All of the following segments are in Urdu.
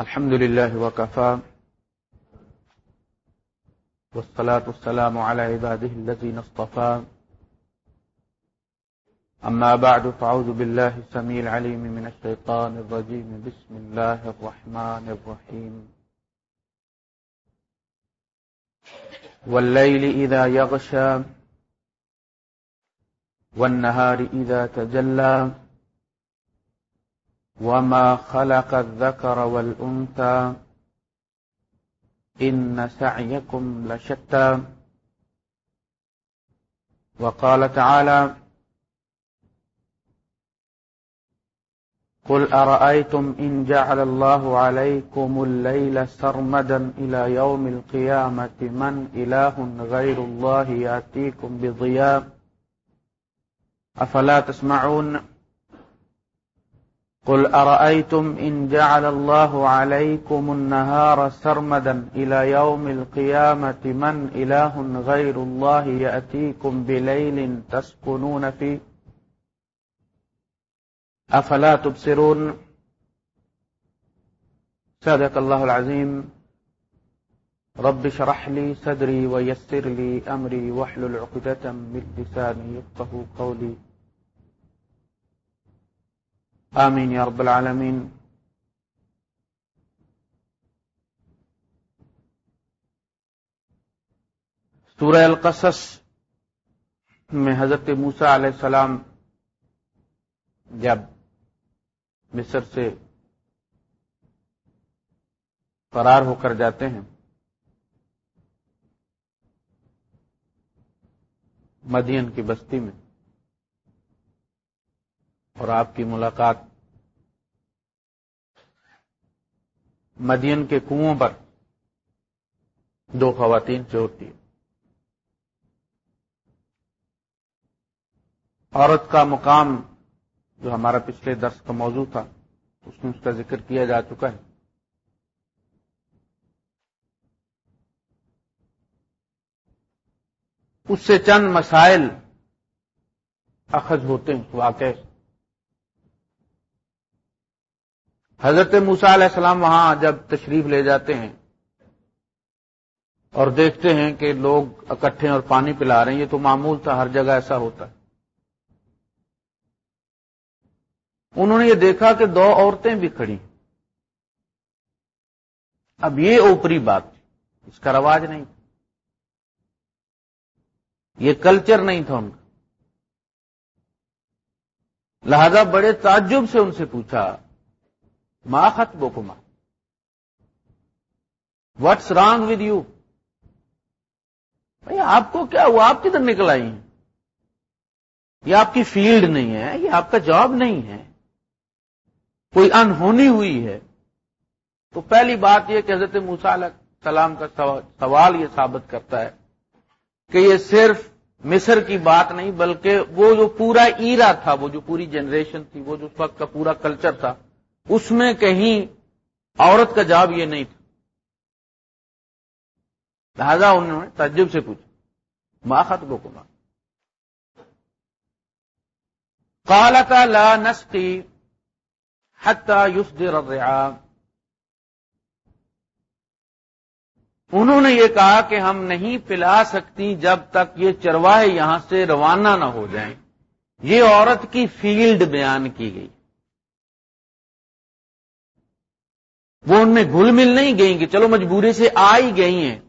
الحمد لله وكفى. والصلاة والسلام على عباده الذين اصطفى. أما بعد فعوذ بالله السميع العليم من الشيطان الرجيم. بسم الله الرحمن الرحيم. والليل إذا يغشى والنهار إذا تجلى. وما خلق الذكر والأنثى إن سعيكم لشتى وقال تعالى قل أرأيتم إن جعل الله عليكم الليل سرمدا إلى يوم القيامة من إله غير الله يأتيكم بضياء أفلا تسمعون قل أرأيتم إن جعل الله عليكم النهار سرمدا إلى يوم القيامة من إله غير الله يأتيكم بليل تسكنون فيه؟ أفلا تبصرون؟ صدق الله العظيم. رب شرح لي صدري ويسر لي أمري وحل العقدة من لساني يفقه قولي. آمین یا رب العالمین۔ سورہ القصص میں حضرت موسا علیہ السلام جب مصر سے فرار ہو کر جاتے ہیں، مدین کی بستی میں۔ اور آپ کی ملاقات مدین کے کنووں پر دو خواتین سے ہوتی ہے۔ عورت کا مقام جو ہمارا پچھلے درس کا موضوع تھا، اس میں اس کا ذکر کیا جا چکا ہے۔ اس سے چند مسائل اخذ ہوتے ہیں واقع۔ حضرت موسا علیہ السلام وہاں جب تشریف لے جاتے ہیں اور دیکھتے ہیں کہ لوگ اکٹھے اور پانی پلا رہے ہیں، یہ تو معمول تھا، ہر جگہ ایسا ہوتا۔ ہے انہوں نے یہ دیکھا کہ دو عورتیں بھی کھڑی اب یہ اوپری بات تھی اس کا رواج نہیں۔ یہ کلچر نہیں تھا ان کا۔ لہذا بڑے تعجب سے ان سے پوچھا ماں خط بوکما واٹس رانگ ود یو بھائی، آپ کو کیا ہوا؟ آپ کدھر نکل آئی ہیں؟ یہ آپ کی فیلڈ نہیں ہے، یہ آپ کا جاب نہیں ہے۔ کوئی انہونی ہوئی ہے۔ تو پہلی بات یہ کہ حضرت موسا علیہ السلام کا سوال یہ ثابت کرتا ہے کہ یہ صرف مصر کی بات نہیں، بلکہ وہ جو پورا ایرا تھا، وہ جو پوری جنریشن تھی، وہ جو اس وقت کا پورا کلچر تھا اس میں کہیں عورت کا جواب یہ نہیں تھا۔ لہذا انہوں نے تجب سے پوچھا ماں خط کو کما کالا کا لا نسقی حتہ یوس انہوں نے یہ کہا کہ ہم نہیں پلا سکتی جب تک یہ چرواہے یہاں سے روانہ نہ ہو جائیں۔ یہ عورت کی فیلڈ بیان کی گئی۔ وہ ان میں گھل مل نہیں گئی کہ چلو مجبوری سے آ ہی گئی ہیں۔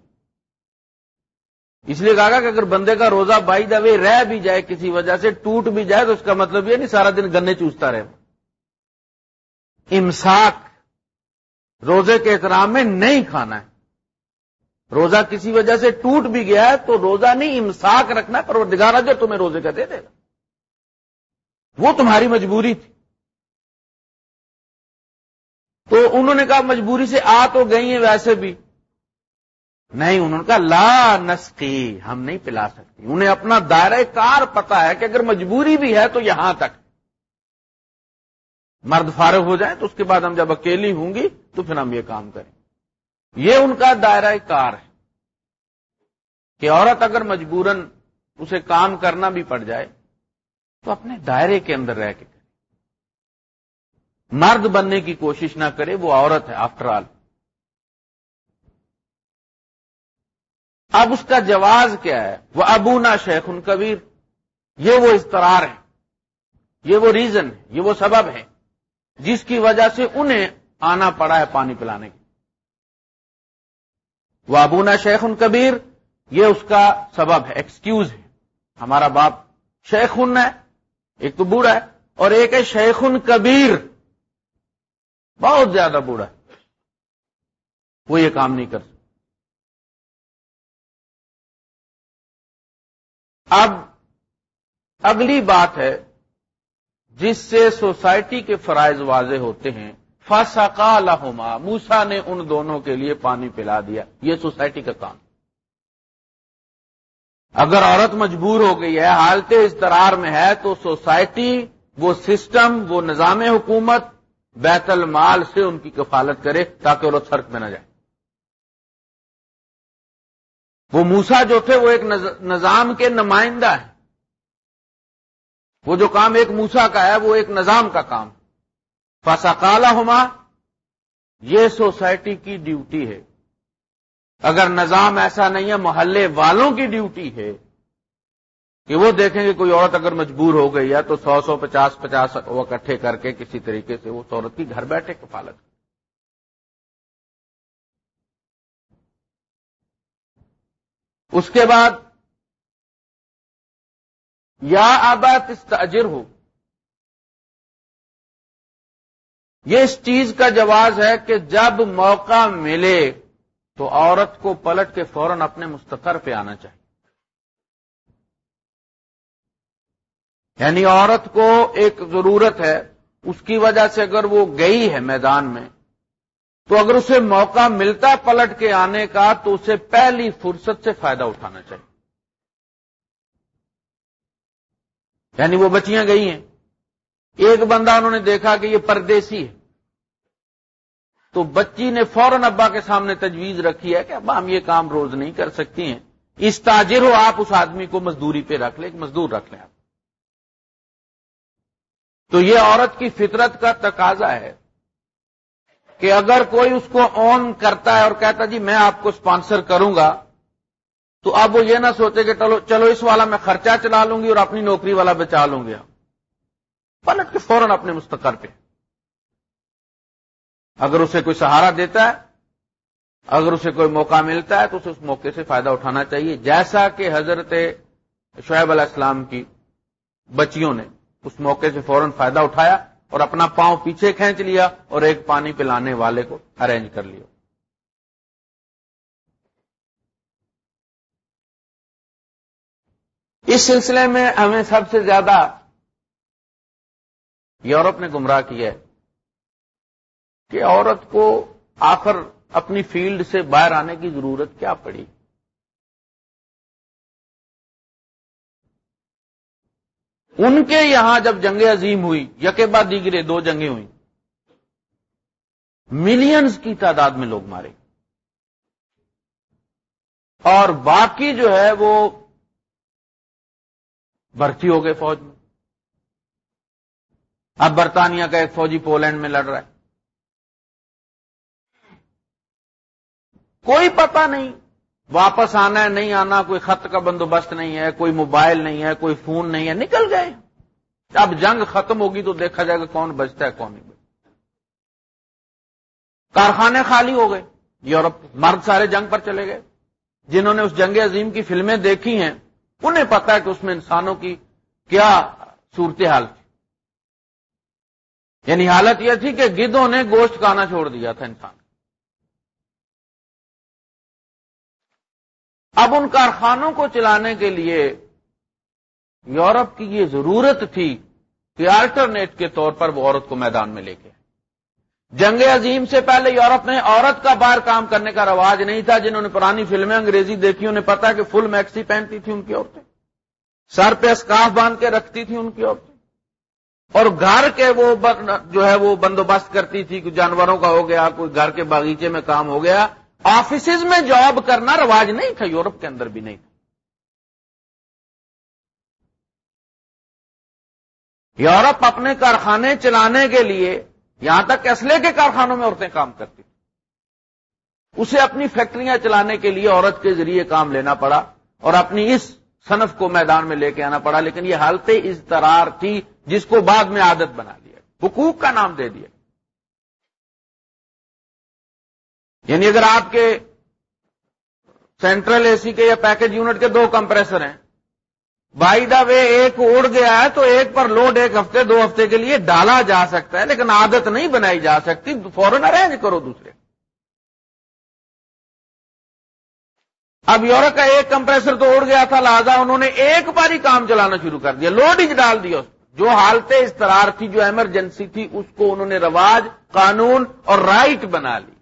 اس لیے کہا کہ اگر بندے کا روزہ بائی دے رہ بھی جائے، کسی وجہ سے ٹوٹ بھی جائے، تو اس کا مطلب یہ نہیں سارا دن گنے چوستا رہے۔ امساک، روزے کے احترام میں نہیں کھانا ہے۔ روزہ کسی وجہ سے ٹوٹ بھی گیا ہے، تو روزہ نہیں، امساک رکھنا پر وہ دگارا جو تمہیں روزے کا دے دے گا۔ وہ تمہاری مجبوری تھی۔ تو انہوں نے کہا مجبوری سے آ تو گئی ہیں ویسے بھی۔ نہیں، انہوں نے کہا لا نسقی، ہم نہیں پلا سکتی انہیں اپنا دائرہ کار پتا ہے کہ اگر مجبوری بھی ہے تو یہاں تک۔ مرد فارغ ہو جائے تو اس کے بعد ہم جب اکیلی ہوں گی تو پھر ہم یہ کام کریں۔ یہ ان کا دائرہ کار ہے۔ کہ عورت اگر مجبوراً اسے کام کرنا بھی پڑ جائے تو اپنے دائرے کے اندر رہ کے مرد بننے کی کوشش نہ کرے، وہ عورت ہے آفٹر آل اب اس کا جواز کیا ہے؟ وہ ابونا شیخ ان کبیر، یہ وہ استرار ہے، یہ وہ ریزن ہے، یہ وہ سبب ہے، جس کی وجہ سے انہیں آنا پڑا ہے پانی پلانے کی وہ ابونا شیخ ان کبیر، یہ اس کا سبب ہے ایکسکیوز ہے۔ ہمارا باپ شیخ ہے، ایک تو بوڑھا ہے، اور ایک ہے شیخ ان کبیر۔ بہت زیادہ بوڑھا ہے۔ وہ یہ کام نہیں کر سکتا۔ اب اگلی بات ہے جس سے سوسائٹی کے فرائض واضح ہوتے ہیں۔ فسقا لہما موسا نے ان دونوں کے لیے پانی پلا دیا۔ یہ سوسائٹی کا کام۔ اگر عورت مجبور ہو گئی ہے، حالت استرار میں ہے، تو سوسائٹی، وہ سسٹم، وہ نظام حکومت بیت المال سے ان کی کفالت کرے تاکہ وہ لوگ سڑک میں نہ جائیں۔ وہ موسا جو تھے وہ ایک نظام کے نمائندہ ہیں۔ وہ جو کام ایک موسا کا ہے وہ ایک نظام کا کام۔ فاسا کالا ہوما یہ سوسائٹی کی ڈیوٹی ہے۔ اگر نظام ایسا نہیں ہے، محلے والوں کی ڈیوٹی ہے۔ کہ وہ دیکھیں گے کوئی عورت اگر مجبور ہو گئی ہے تو سو سو پچاس پچاس وہ اکٹھے کر کے کسی طریقے سے وہ عورت کی گھر بیٹھے کفالت اس کے بعد یا آباد استاجر ہو۔ یہ اس چیز کا جواز ہے کہ جب موقع ملے تو عورت کو پلٹ کے فوراً اپنے مستقر پہ آنا چاہیے۔ یعنی عورت کو ایک ضرورت ہے، اس کی وجہ سے اگر وہ گئی ہے میدان میں، تو اگر اسے موقع ملتا پلٹ کے آنے کا، تو اسے پہلی فرصت سے فائدہ اٹھانا چاہیے۔ یعنی وہ بچیاں گئی ہیں۔ ایک بندہ انہوں نے دیکھا کہ یہ پردیسی ہے۔ تو بچی نے فوراً ابا کے سامنے تجویز رکھی ہے کہ ابا ہم یہ کام روز نہیں کر سکتی ہیں۔ اس تاجر ہو، آپ اس آدمی کو مزدوری پہ رکھ لیں مزدور رکھ لیں آپ۔ تو یہ عورت کی فطرت کا تقاضا ہے کہ اگر کوئی اس کو آن کرتا ہے اور کہتا جی میں آپ کو اسپانسر کروں گا، تو اب وہ یہ نہ سوچے کہ چلو چلو اس والا میں خرچہ چلا لوں گی اور اپنی نوکری والا بچا لوں گی۔ پلٹ کے فوراً اپنے مستقر پہ۔ اگر اسے کوئی سہارا دیتا ہے، اگر اسے کوئی موقع ملتا ہے، تو اسے اس موقع سے فائدہ اٹھانا چاہیے۔ جیسا کہ حضرت شعیب علیہ السلام کی بچیوں نے اس موقع سے فوراً فائدہ اٹھایا اور اپنا پاؤں پیچھے کھینچ لیا اور ایک پانی پلانے والے کو ارینج کر لیا۔ اس سلسلے میں ہمیں سب سے زیادہ یورپ نے گمراہ کیا ہے کہ عورت کو آخر اپنی فیلڈ سے باہر آنے کی ضرورت کیا پڑی۔ ان کے یہاں جب جنگ عظیم ہوئی یکے بعد دیگرے دو جنگیں ہوئی ملینز کی تعداد میں لوگ مارے۔ اور باقی جو ہے وہ بھرتی ہو گئے فوج میں۔ اب برطانیہ کا ایک فوجی پولینڈ میں لڑ رہا ہے۔ کوئی پتہ نہیں واپس آنا ہے، نہیں آنا، کوئی خط کا بندوبست نہیں ہے، کوئی موبائل نہیں ہے، کوئی فون نہیں ہے، نکل گئے۔ اب جنگ ختم ہوگی تو دیکھا جائے گا کون بچتا ہے، کون نہیں بچتا۔ کارخانے خالی ہو گئے، یورپ مرد سارے جنگ پر چلے گئے۔ جنہوں نے اس جنگ عظیم کی فلمیں دیکھی ہیں، انہیں پتا ہے کہ اس میں انسانوں کی کیا صورتحال تھی۔ یعنی حالت یہ تھی کہ گدوں نے گوشت کھانا چھوڑ دیا تھا انسان۔ اب ان کارخانوں کو چلانے کے لیے یورپ کی یہ ضرورت تھی کہ آلٹرنیٹ کے طور پر وہ عورت کو میدان میں لے کے جنگ عظیم سے پہلے یورپ میں عورت کا باہر کام کرنے کا رواج نہیں تھا، جنہوں نے پرانی فلمیں انگریزی دیکھی، انہیں پتا کہ فل میکسی پہنتی تھی ان کی عورتیں۔ سر پہ اسکاف باندھ کے رکھتی تھی ان کی عورتیں۔ اور گھر کے وہ جو ہے وہ بندوبست کرتی تھی کہ جانوروں کا ہو گیا، کوئی گھر کے باغیچے میں کام ہو گیا آفیسز میں جاب کرنا رواج نہیں تھا، یورپ کے اندر بھی نہیں تھا۔ یورپ اپنے کارخانے چلانے کے لیے، یہاں تک کہ اسلحے کے کارخانوں میں عورتیں کام کرتی اسے اپنی فیکٹریاں چلانے کے لیے عورت کے ذریعے کام لینا پڑا اور اپنی اس صنف کو میدان میں لے کے آنا پڑا، لیکن یہ حالت اضطرار تھی جس کو بعد میں عادت بنا لیا۔ حقوق کا نام دے دیا۔ یعنی اگر آپ کے سینٹرل اے سی کے یا پیکج یونٹ کے دو کمپریسر ہیں بائی دا وے ایک اڑ گیا ہے تو ایک پر لوڈ ایک ہفتے، دو ہفتے کے لیے ڈالا جا سکتا ہے، لیکن عادت نہیں بنائی جا سکتی، فوراً ارینج کرو دوسرے۔ اب یورپ کا ایک کمپریسر تو اڑ گیا تھا لہذا انہوں نے ایک بار ہی کام چلانا شروع کر دیا لوڈ ڈال دیا اس جو حالتیں استرار تھی، جو ایمرجنسی تھی، اس کو انہوں نے رواج، قانون اور رائٹ بنا لی۔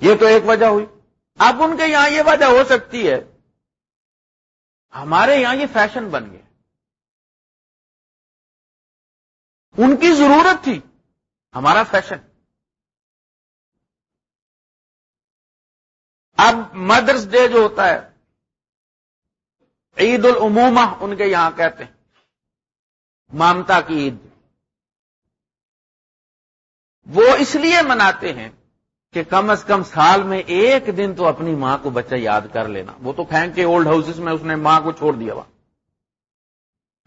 یہ تو ایک وجہ ہوئی۔ اب ان کے یہاں یہ وجہ ہو سکتی ہے۔ ہمارے یہاں یہ فیشن بن گیا۔ ان کی ضرورت تھی ہمارا فیشن۔ اب مدرس ڈے جو ہوتا ہے، عید العمومہ ان کے یہاں کہتے ہیں۔ مامتا کی عید۔ وہ اس لیے مناتے ہیں کہ کم از کم سال میں ایک دن تو اپنی ماں کو بچہ یاد کر لینا۔ وہ تو پھینک کے اولڈ ہاؤسز میں اس نے ماں کو چھوڑ دیا وہاں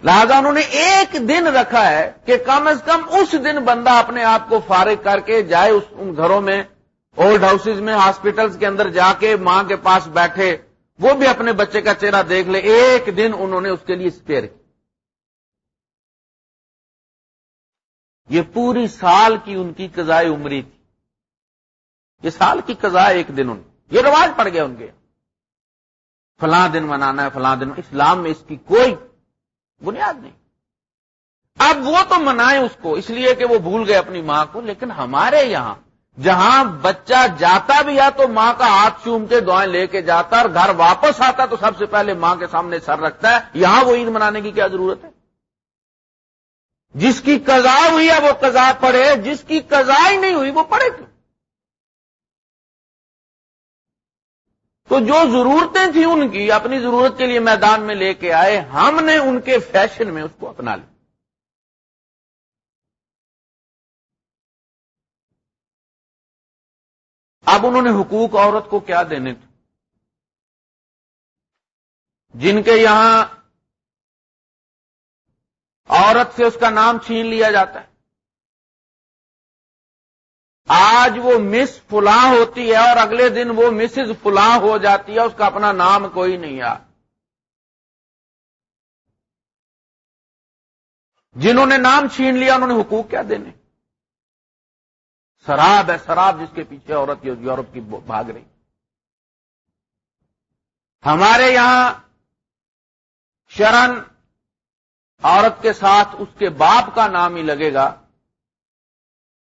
لہذا انہوں نے ایک دن رکھا ہے کہ کم از کم اس دن بندہ اپنے آپ کو فارغ کر کے جائے اس ان گھروں میں اولڈ ہاؤسز میں ہاسپٹلس کے اندر جا کے ماں کے پاس بیٹھے، وہ بھی اپنے بچے کا چہرہ دیکھ لے۔ ایک دن انہوں نے اس کے لیے اسپیئر کی۔ یہ پوری سال کی ان کی قضاء عمری تھی۔ یہ سال کی قضاء ایک دن ان یہ رواج پڑ گیا ان کے۔ فلاں دن منانا ہے، فلاں دن۔ اسلام میں اس کی کوئی بنیاد نہیں۔ اب وہ تو منائے اس کو، اس لیے کہ وہ بھول گئے اپنی ماں کو۔ لیکن ہمارے یہاں، جہاں بچہ جاتا بھی ہے تو ماں کا ہاتھ چوم کے دعائیں لے کے جاتا اور گھر واپس آتا تو سب سے پہلے ماں کے سامنے سر رکھتا ہے۔ یہاں وہ عید منانے کی کیا ضرورت ہے؟ جس کی قضا ہوئی ہے، وہ قضا پڑے جس کی قضا ہی نہیں ہوئی، وہ پڑے کیوں؟ تو جو ضرورتیں تھیں ان کی، اپنی ضرورت کے لیے میدان میں لے کے آئے، ہم نے ان کے فیشن میں اس کو اپنا لیا۔ اب انہوں نے حقوق عورت کو کیا دینے تھے؟ جن کے یہاں عورت سے اس کا نام چھین لیا جاتا ہے۔ آج وہ مس فلاں ہوتی ہے اور اگلے دن وہ مسز فلاں ہو جاتی ہے، اس کا اپنا نام کوئی نہیں آ۔ جنہوں نے نام چھین لیا، انہوں نے حقوق کیا دینے؟ شراب ہے شراب جس کے پیچھے عورت یورپ کی بھاگ رہی۔ ہمارے یہاں شرن عورت کے ساتھ اس کے باپ کا نام ہی لگے گا۔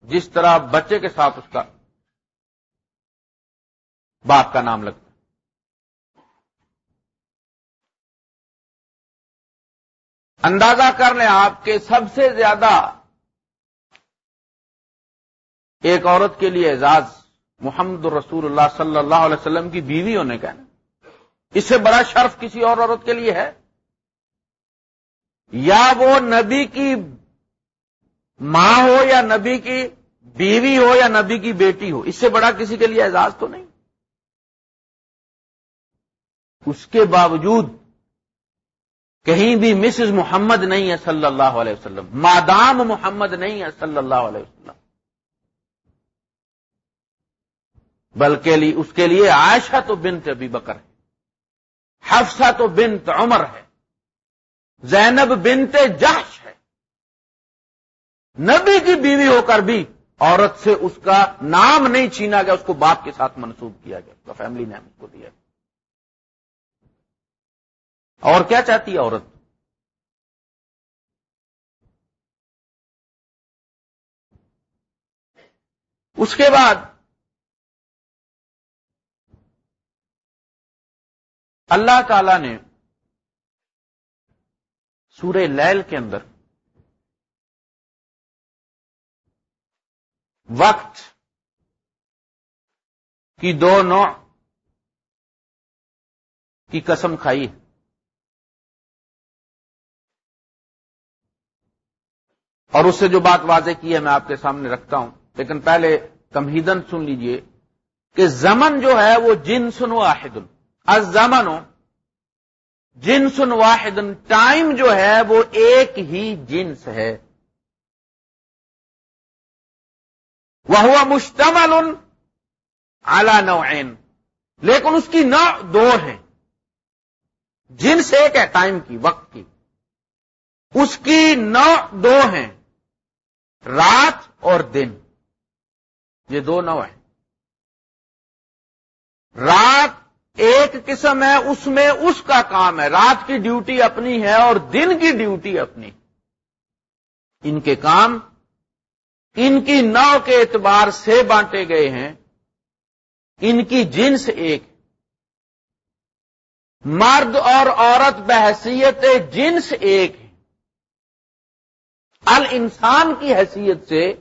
جس طرح بچے کے ساتھ اس کا باپ کا نام لگتا اندازہ کر لیں آپ کے سب سے زیادہ ایک عورت کے لیے اعزاز محمد رسول اللہ صلی اللہ علیہ وسلم کی بیوی ہونے کا اس سے بڑا شرف کسی اور عورت کے لیے ہے؟ یا وہ نبی کی ماں ہو یا نبی کی بیوی ہو یا نبی کی بیٹی ہو، اس سے بڑا کسی کے لیے اعزاز تو نہیں۔ اس کے باوجود کہیں بھی مسز محمد نہیں ہے صلی اللہ علیہ وسلم، مادام محمد نہیں ہے صلی اللہ علیہ وسلم۔ بلکہ اس کے لیے عائشہ تو بنت ابھی بکر ہے، حفصہ تو بنت عمر ہے، زینب بنت جہش نبی کی بیوی ہو کر بھی عورت سے اس کا نام نہیں چھینا گیا، اس کو باپ کے ساتھ منسوب کیا گیا، اس کا فیملی نیم اس کو دیا گیا۔ اور کیا چاہتی ہے عورت؟ اس کے بعد اللہ تعالی نے سورہ لیل کے اندر وقت کی دو نوع کی قسم کھائی اور اس سے جو بات واضح کی ہے میں آپ کے سامنے رکھتا ہوں، لیکن پہلے کمہیدن سن لیجیے کہ زمن جو ہے وہ جنسن واحد الزمن جنسن واحد ٹائم جو ہے وہ ایک ہی جنس ہے۔ وہ ہوا مشتمل اعلی نوعین۔ لیکن اس کی نو دو ہیں۔ جنس ایک ہے ٹائم کی، وقت کی۔ اس کی نو دو ہیں۔ رات اور دن۔ یہ دو نو ہیں۔ رات ایک قسم ہے، اس میں اس کا کام ہے۔ رات کی ڈیوٹی اپنی ہے اور دن کی ڈیوٹی اپنی۔ ان کے کام ان کی نو کے اعتبار سے بانٹے گئے ہیں۔ ان کی جنس ایک۔ مرد اور عورت بحثیت جنس ایک۔ ال انسان کی حیثیت سے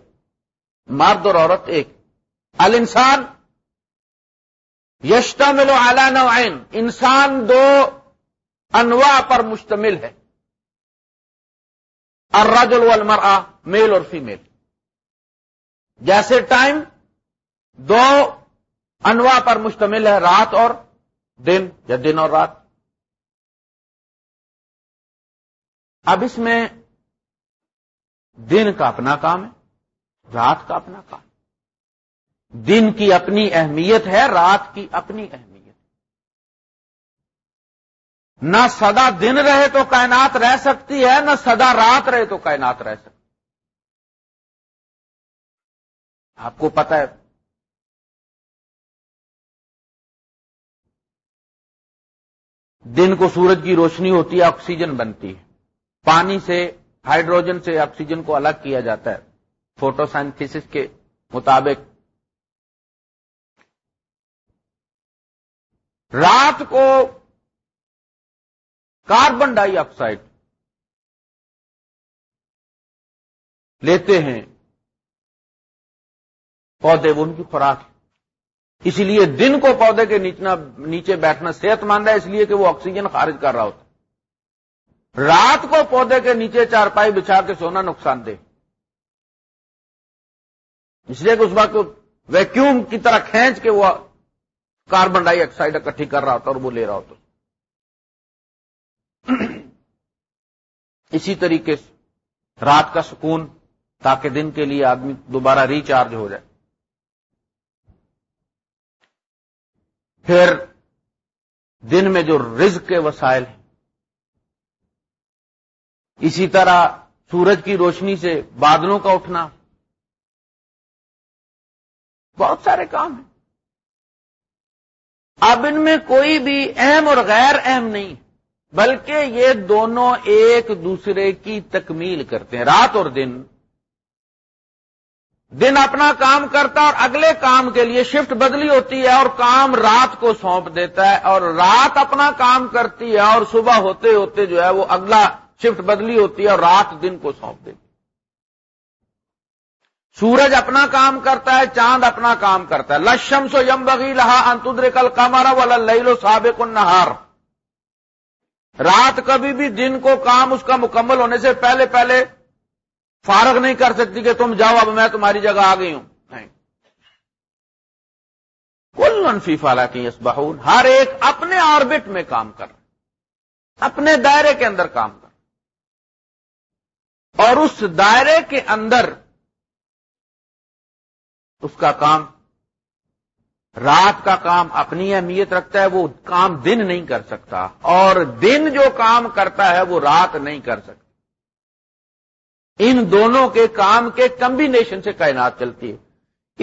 مرد اور عورت ایک۔ ال انسان یشتمل اعلی نوعین۔ انسان دو انواع پر مشتمل ہے۔ الرجل والمرأة، میل اور فیمیل۔ جیسے ٹائم دو انواع پر مشتمل ہے، رات اور دن، یا دن اور رات۔ اب اس میں دن کا اپنا کام ہے، رات کا اپنا کام۔ دن کی اپنی اہمیت ہے، رات کی اپنی اہمیت۔ نہ سدا دن رہے تو کائنات رہ سکتی ہے، نہ سدا رات رہے تو کائنات رہ سکتی آپ کو پتا ہے۔ دن کو سورج کی روشنی ہوتی ہے، آکسیجن بنتی ہے۔ پانی سے، ہائیڈروجن سے آکسیجن کو الگ کیا جاتا ہے۔ فوٹو سائنتھس کے مطابق۔ رات کو کاربن ڈائی آکسائڈ لیتے ہیں۔ پودے وہ ان کی خوراک اسی لیے دن کو پودے کے نیچے بیٹھنا صحت مند ہے، اس لیے کہ وہ آکسیجن خارج کر رہا ہوتا رات کو پودے کے نیچے چارپائی بچھا کے سونا نقصان دہ۔ اس لیے کہ اس وقت ویکیوم کی طرح کھینچ کے وہ کاربن ڈائی آکسائڈ اکٹھی کر رہا ہوتا اور وہ لے رہا ہوتا اسی طریقے سے رات کا سکون، تاکہ دن کے لیے آدمی دوبارہ ریچارج ہو جائے۔ پھر دن میں جو رزق کے وسائل ہیں، اسی طرح سورج کی روشنی سے بادلوں کا اٹھنا، بہت سارے کام ہیں۔ اب ان میں کوئی بھی اہم اور غیر اہم نہیں، بلکہ یہ دونوں ایک دوسرے کی تکمیل کرتے ہیں، رات اور دن۔ دن اپنا کام کرتا اور اگلے کام کے لیے شفٹ بدلی ہوتی ہے اور کام رات کو سونپ دیتا ہے اور رات اپنا کام کرتی ہے اور صبح ہوتے ہوتے جو ہے وہ اگلا شفٹ بدلی ہوتی ہے اور رات دن کو سونپ دیتی سورج اپنا کام کرتا ہے، چاند اپنا کام کرتا ہے۔ لشم سو یم بغی لہا انتدر کل کمارا والا لو سابق نہار رات کبھی بھی دن کو کام اس کا مکمل ہونے سے پہلے پہلے فارغ نہیں کر سکتی کہ تم جاؤ، اب میں تمہاری جگہ آ گئی ہوں۔ نہیں۔ کل منفی فالا کی اس ہر ایک اپنے آربٹ میں کام کر۔ اپنے دائرے کے اندر کام کر۔ اور اس دائرے کے اندر اس کا کام، رات کا کام اپنی اہمیت رکھتا ہے، وہ کام دن نہیں کر سکتا۔ اور دن جو کام کرتا ہے، وہ رات نہیں کر سکتا۔ ان دونوں کے کام کے کمبینیشن سے کائنات چلتی ہے۔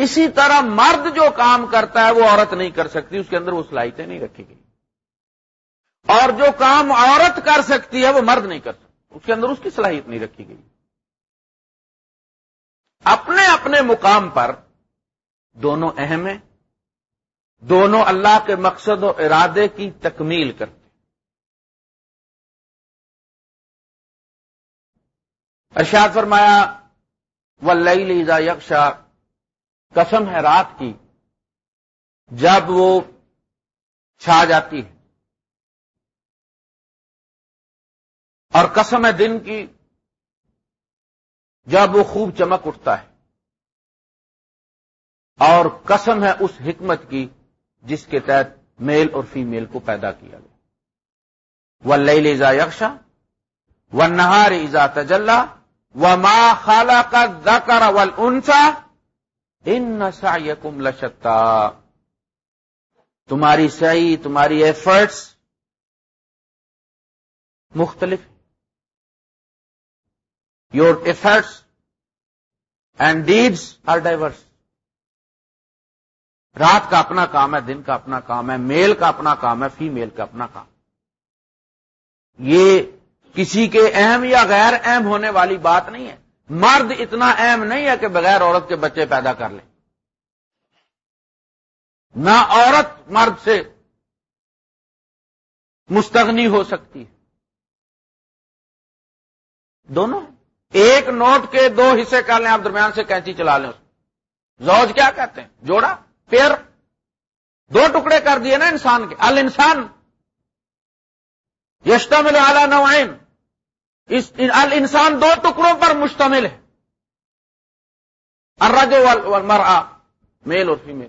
اسی طرح مرد جو کام کرتا ہے وہ عورت نہیں کر سکتی، اس کے اندر وہ صلاحیتیں نہیں رکھی گئی۔ اور جو کام عورت کر سکتی ہے وہ مرد نہیں کر سکتی، اس کے اندر اس کی صلاحیت نہیں رکھی گئی۔ اپنے اپنے مقام پر دونوں اہم ہیں۔ دونوں اللہ کے مقصد و ارادے کی تکمیل کرتے ارشاد فرمایا و لیزا یکشا قسم ہے رات کی، جب وہ چھا جاتی ہے۔ اور قسم ہے دن کی، جب وہ خوب چمک اٹھتا ہے۔ اور قسم ہے اس حکمت کی، جس کے تحت میل اور فیمیل کو پیدا کیا گیا۔ وہ لئی لیزا یکشا و نہار ایزا تجلّہ و ماں خالہ کا زکر اول انسا ان نسا یقم لشتا تمہاری صحیح تمہاری ایفرٹس مختلف your efforts and deeds are diverse رات کا اپنا کام ہے، دن کا اپنا کام ہے، میل کا اپنا کام ہے فیمیل کا اپنا کام۔ یہ کسی کے اہم یا غیر اہم ہونے والی بات نہیں ہے۔ مرد اتنا اہم نہیں ہے کہ بغیر عورت کے بچے پیدا کر لیں نہ عورت مرد سے مستغنی ہو سکتی ہے۔ دونوں۔ ایک نوٹ کے دو حصے کر لیں، آپ درمیان سے کینچی چلا لیں۔ زوج کیا کہتے ہیں؟ جوڑا پھر دو ٹکڑے کر دیے نا انسان کے۔ ال انسان یشتمل اعلی نوائن ال انسان دو ٹکڑوں پر مشتمل ہے۔ ارج مرآ میل اور فیمیل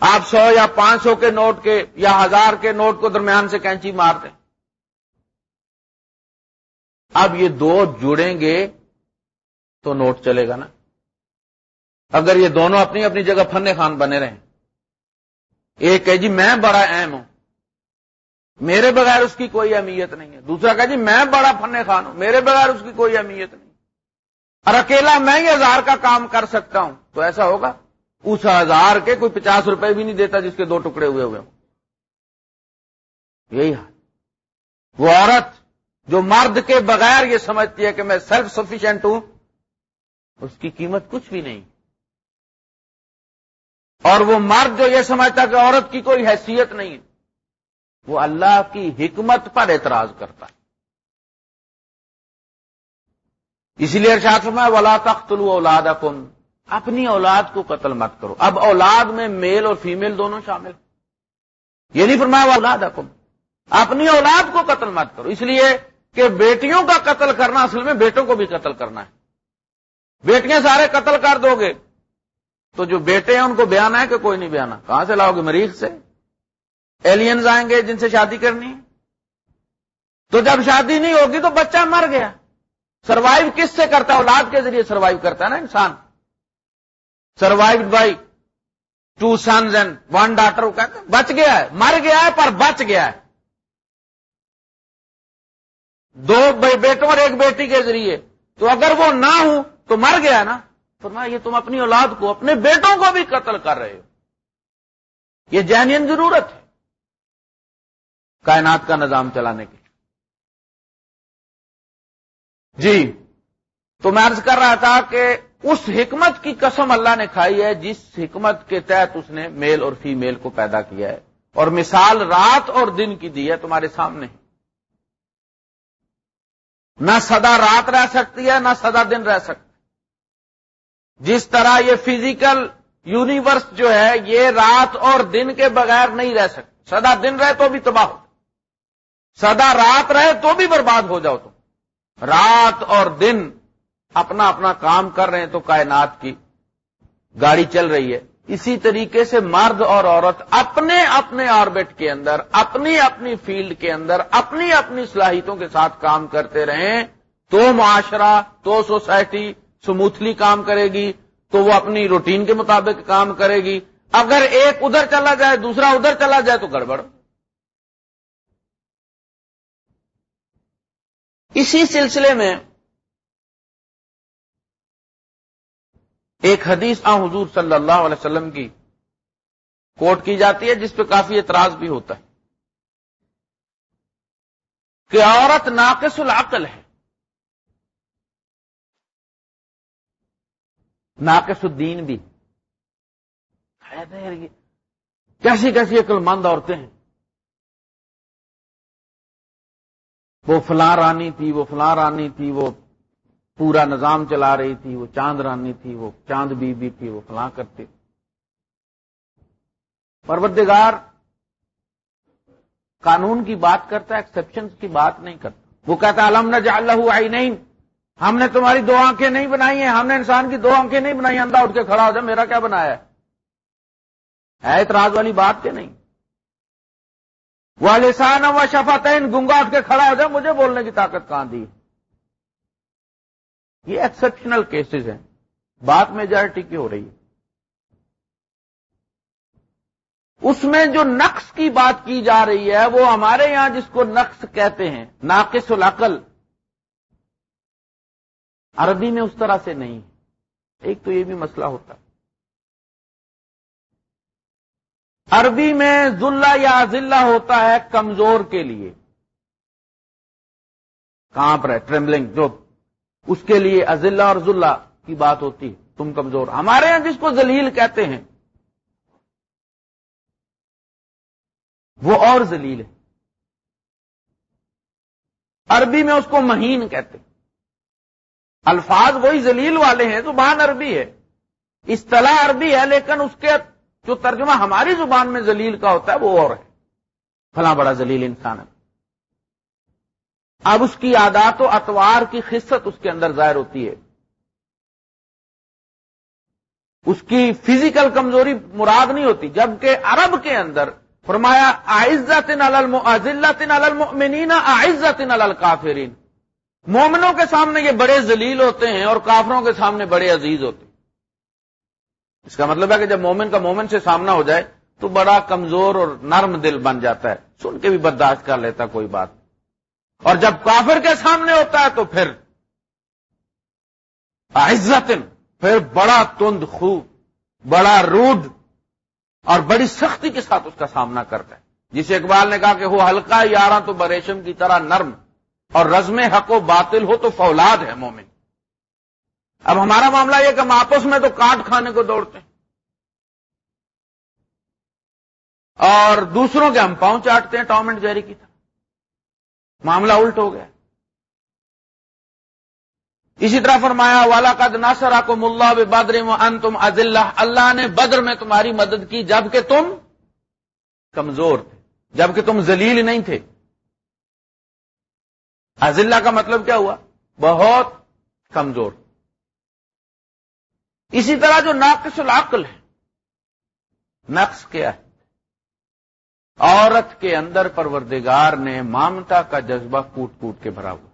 آپ سو یا پانچ سو کے نوٹ کے یا ہزار کے نوٹ کو درمیان سے کینچی مار دیں اب یہ دو جڑیں گے تو نوٹ چلے گا نا۔ اگر یہ دونوں اپنی اپنی جگہ فن خان بنے رہیں ایک کہ جی میں بڑا اہم ہوں۔ میرے بغیر اس کی کوئی اہمیت نہیں ہے۔ دوسرا کہ جی میں بڑا فن خان ہوں، میرے بغیر اس کی کوئی اہمیت نہیں۔ اور اکیلا میں ہی ہزار کا کام کر سکتا ہوں، تو ایسا ہوگا؟ اس ہزار کے کوئی پچاس روپے بھی نہیں دیتا جس کے دو ٹکڑے ہوئے ہوئے ہوں۔ یہی حال۔ وہ عورت جو مرد کے بغیر یہ سمجھتی ہے کہ میں سیلف سفیشینٹ ہوں، اس کی قیمت کچھ بھی نہیں۔ اور وہ مرد جو یہ سمجھتا کہ عورت کی کوئی حیثیت نہیں ہے۔ وہ اللہ کی حکمت پر اعتراض کرتا ہے۔ اسی لیے ارشاد میں ولا تخت اولاد اپنی اولاد کو قتل مت کرو۔ اب اولاد میں میل اور فیمیل دونوں شامل یہ نہیں فرمایا اولاد اپنی اولاد کو قتل مت کرو۔ اس لیے کہ بیٹیوں کا قتل کرنا اصل میں بیٹوں کو بھی قتل کرنا ہے۔ بیٹیاں سارے قتل کر دو گے۔ تو جو بیٹے ہیں، ان کو بیان ہے کہ کوئی نہیں بیانا۔ کہاں سے لاؤ گے؟ مریض سے؟ ایلینز آئیں گے جن سے شادی کرنی ہے۔ تو جب شادی نہیں ہوگی تو بچہ مر گیا۔ سروائو کس سے کرتا ہے؟ اولاد کے ذریعے سروائو کرتا ہے نا انسان۔ Survive by two sons and one daughter بچ گیا ہے، مر گیا ہے پر بچ گیا ہے۔ دو بیٹوں اور ایک بیٹی کے ذریعے۔ تو اگر وہ نہ ہوں تو مر گیا نا۔ فرمایا، یہ تم اپنی اولاد کو، اپنے بیٹوں کو بھی قتل کر رہے ہو۔ یہ جینین ضرورت ہے۔ کائنات کا نظام چلانے کی جی تو میں عرض کر رہا تھا کہ اس حکمت کی قسم اللہ نے کھائی ہے، جس حکمت کے تحت اس نے میل اور فیمیل کو پیدا کیا ہے۔ اور مثال رات اور دن کی دی ہے تمہارے سامنے۔ نہ سدا رات رہ سکتی ہے، نہ سدا دن رہ سکتی جس طرح یہ فزیکل یونیورس جو ہے، یہ رات اور دن کے بغیر نہیں رہ سکتی۔ سدا دن رہے تو بھی تباہ ہو۔ سدا رات رہے تو بھی برباد ہو جاؤ تم۔ رات اور دن اپنا اپنا کام کر رہے ہیں تو کائنات کی گاڑی چل رہی ہے۔ اسی طریقے سے مرد اور عورت اپنے اپنے آربٹ کے اندر، اپنی اپنی فیلڈ کے اندر، اپنی اپنی صلاحیتوں کے ساتھ کام کرتے رہیں۔ تو معاشرہ، تو سوسائٹی سموتھلی کام کرے گی، تو وہ اپنی روٹین کے مطابق کام کرے گی۔ اگر ایک ادھر چلا جائے، دوسرا ادھر چلا جائے تو گڑبڑ۔ اسی سلسلے میں ایک حدیث آ حضور صلی اللہ علیہ وسلم کی کوٹ کی جاتی ہے، جس پہ کافی اعتراض بھی ہوتا ہے۔ کہ عورت ناقص العقل ہے۔ ناقص الدین بھی۔ کیسی کیسی عقل مند عورتیں ہیں۔ وہ فلاں رانی تھی، وہ فلاں رانی تھی، وہ پورا نظام چلا رہی تھی، وہ چاند رانی تھی، وہ چاند بی بی تھی، وہ فلاں کرتے پروردگار قانون کی بات کرتا ہے ایکسپشن کی بات نہیں کرتا۔ وہ کہتا علم نہ اللہ آئی نہیں ہم نے تمہاری دو آنکھیں نہیں بنائی ہیں، ہم نے انسان کی دو آنکھیں نہیں بنائی، اندھا اٹھ کے کھڑا ہو جائے میرا کیا بنایا ہے؟ اعتراض والی بات کے نہیں؟ وہ لسان و شفاتین گنگا اٹھ کے کھڑا ہو جائے مجھے بولنے کی طاقت کہاں دی؟ یہ ایکسپشنل کیسز ہیں۔ بات میجارٹی کی ہو رہی ہے۔ اس میں جو نقص کی بات کی جا رہی ہے، وہ ہمارے یہاں جس کو نقص کہتے ہیں، ناقص العقل۔ عربی میں اس طرح سے نہیں۔ ایک تو یہ بھی مسئلہ ہوتا۔ عربی میں ذلہ یا ذلہ ہوتا ہے کمزور کے لیے۔ کہاں پر ہے ٹریمبلنگ جو اس کے لیے ازلہ اور ذلہ کی بات ہوتی ہے، تم کمزور۔ ہمارے یہاں جس کو ذلیل کہتے ہیں، وہ اور ذلیل ہے۔ عربی میں اس کو مہین کہتے ہیں۔ الفاظ وہی ذلیل والے ہیں زبان عربی ہے۔ اصطلاح عربی ہے، لیکن اس کے جو ترجمہ ہماری زبان میں ذلیل کا ہوتا ہے وہ اور ہے۔ فلاں بڑا ذلیل انسان ہے۔ اب اس کی عادات و اتوار کی خصت اس کے اندر ظاہر ہوتی ہے۔ اس کی فزیکل کمزوری مراد نہیں ہوتی، جبکہ عرب کے اندر فرمایا عزت عزت المؤمنین عزت الکافرین۔ مومنوں کے سامنے یہ بڑے ذلیل ہوتے ہیں اور کافروں کے سامنے بڑے عزیز ہوتے ہیں۔ اس کا مطلب ہے کہ جب مومن کا مومن سے سامنا ہو جائے تو بڑا کمزور اور نرم دل بن جاتا ہے۔ سن کے بھی برداشت کر لیتا کوئی بات۔ اور جب کافر کے سامنے ہوتا ہے تو پھر عزت پھر بڑا تند خوب، بڑا روڈ اور بڑی سختی کے ساتھ اس کا سامنا کرتا ہے۔ جسے اقبال نے کہا کہ وہ ہلکا یارہ تو بریشم کی طرح نرم اور رزم حق و باطل ہو تو فولاد ہے مومن۔ اب ہمارا معاملہ یہ کہ ہم آپس میں تو کاٹ کھانے کو دوڑتے ہیں۔ اور دوسروں کے ہم پاؤں چاٹتے ہیں، ٹام اینڈ جیری کی طرح۔ معاملہ الٹ ہو گیا۔ اسی طرح فرمایا والا قد ناصر کو ملا بدر ان تم اللہ نے بدر میں تمہاری مدد کی جبکہ تم کمزور تھے جبکہ تم ذلیل نہیں تھے۔ عزلہ کا مطلب کیا ہوا؟ بہت کمزور اسی طرح جو ناقص العقل ہے، نقص کیا ہے؟ عورت کے اندر پروردگار نے مامتا کا جذبہ کوٹ کوٹ کے بھرا ہوا۔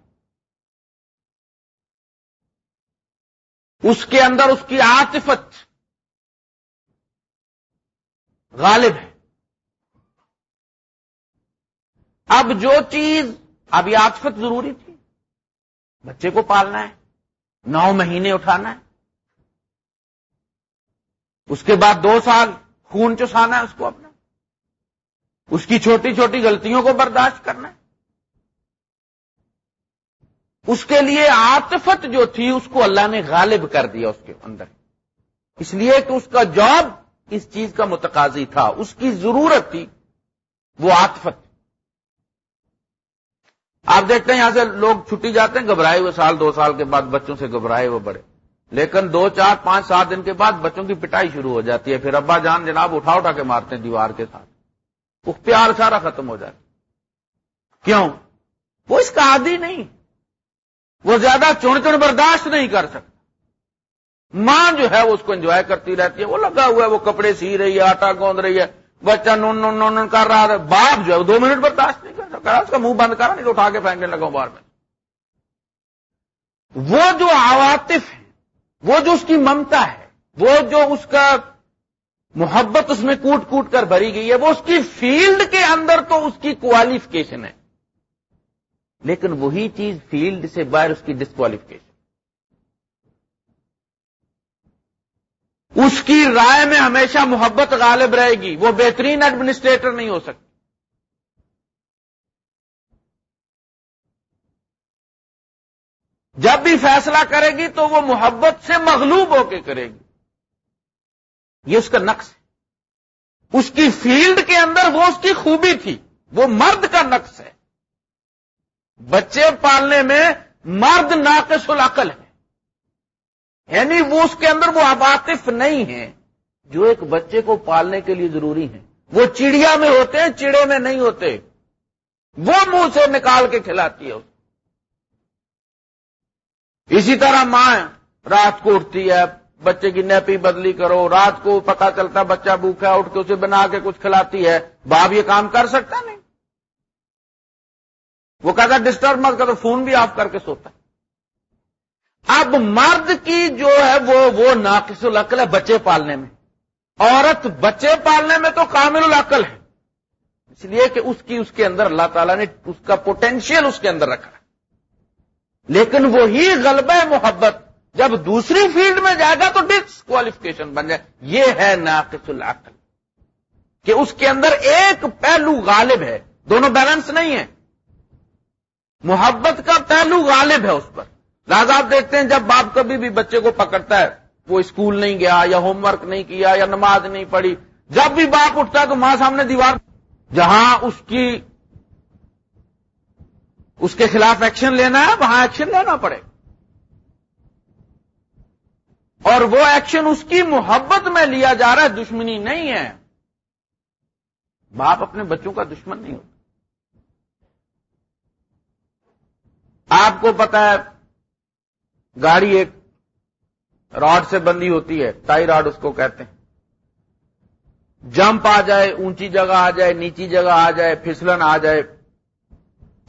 اس کے اندر اس کی عاطفت غالب ہے۔ اب جو چیز، اب یہ عاطفت ضروری تھی۔ بچے کو پالنا ہے، نو مہینے اٹھانا ہے۔ اس کے بعد دو سال خون چسانا ہے اس کو اپنا۔ اس کی چھوٹی چھوٹی غلطیوں کو برداشت کرنا۔ ہے اس کے لیے آتفت جو تھی اس کو اللہ نے غالب کر دیا اس کے اندر۔ اس لیے کہ اس کا جاب اس چیز کا متقاضی تھا۔ اس کی ضرورت تھی وہ آتفت آپ دیکھتے ہیں یہاں سے لوگ چھٹی جاتے ہیں، گھبرائے ہوئے سال، دو سال کے بعد بچوں سے گھبرائے ہوئے بڑے۔ لیکن دو چار پانچ سات دن کے بعد بچوں کی پٹائی شروع ہو جاتی ہے، پھر ابا جان جناب اٹھا اٹھا کے مارتے ہیں دیوار کے ساتھ۔ وہ پیار سارا ختم ہو جائے کیوں؟ وہ اس کا عادی نہیں۔ وہ زیادہ چڑ چڑ برداشت نہیں کر سکتا۔ ماں جو ہے وہ اس کو انجوائے کرتی رہتی ہے۔ وہ لگا ہوا ہے، وہ کپڑے سی رہی ہے، آٹا گوند رہی ہے۔ بچہ نون نون نون کر رہا ہے۔ باپ جو ہے وہ دو منٹ برداشت نہیں کر سکتا۔ اس کا منہ بند کرا نہیں تو اٹھا کے پھینکنے لگا بار میں۔ وہ جو عواطف وہ جو اس کی ممتا ہے، وہ جو اس کا محبت اس میں کوٹ کوٹ کر بھری گئی ہے، وہ اس کی فیلڈ کے اندر تو اس کی کوالیفکیشن ہے۔ لیکن وہی چیز فیلڈ سے باہر اس کی ڈسکوالیفکیشن اس کی رائے میں ہمیشہ محبت غالب رہے گی، وہ بہترین ایڈمنسٹریٹر نہیں ہو سکتی جب بھی فیصلہ کرے گی تو وہ محبت سے مغلوب ہو کے کرے گی۔ یہ اس کا نقص ہے۔ اس کی فیلڈ کے اندر وہ اس کی خوبی تھی۔ وہ مرد کا نقص ہے۔ بچے پالنے میں مرد ناقص العقل ہے۔ یعنی وہ اس کے اندر وہ عواطف نہیں ہے جو ایک بچے کو پالنے کے لیے ضروری ہے وہ چڑیا میں ہوتے ہیں، چڑے میں نہیں ہوتے۔ وہ منہ سے نکال کے کھلاتی ہے۔ اسی طرح ماں رات کو اٹھتی ہے، بچے کی نیپی بدلی کرو، رات کو پتا چلتا بچہ بھوکا اٹھ کے اسے بنا کے کچھ کھلاتی ہے۔ باپ یہ کام کر سکتا نہیں۔ وہ کہتا ڈسٹرب مت کرو، فون بھی آف کر کے سوتا اب مرد کی جو ہے وہ وہ ناقص العقل ہے بچے پالنے میں۔ عورت بچے پالنے میں تو کامل العقل ہے۔ اس لیے کہ اس کی، اس کے اندر اللہ تعالیٰ نے اس کا پوٹینشیل اس کے اندر رکھا لیکن وہی غلبہ محبت، جب دوسری فیلڈ میں جائے گا تو ڈس کوالیفکیشن بن جائے۔ یہ ہے ناقص العقل۔ کہ اس کے اندر ایک پہلو غالب ہے، دونوں بیلنس نہیں ہے محبت کا پہلو غالب ہے اس پر۔ لہٰذا آپ دیکھتے ہیں جب باپ کبھی بھی بچے کو پکڑتا ہے، وہ اسکول نہیں گیا، یا ہوم ورک نہیں کیا، یا نماز نہیں پڑھی، جب بھی باپ اٹھتا ہے تو ماں سامنے دیوار، جہاں اس کی اس کے خلاف ایکشن لینا ہے، وہاں ایکشن لینا پڑے۔ اور وہ ایکشن اس کی محبت میں لیا جا رہا ہے، دشمنی نہیں ہے۔ باپ اپنے بچوں کا دشمن نہیں ہوتا۔ آپ کو پتا ہے، گاڑی ایک راڈ سے بندی ہوتی ہے ٹائی راڈ اس کو کہتے ہیں۔ جمپ آ جائے، اونچی جگہ آ جائے، نیچی جگہ آ جائے، پھسلن آ جائے۔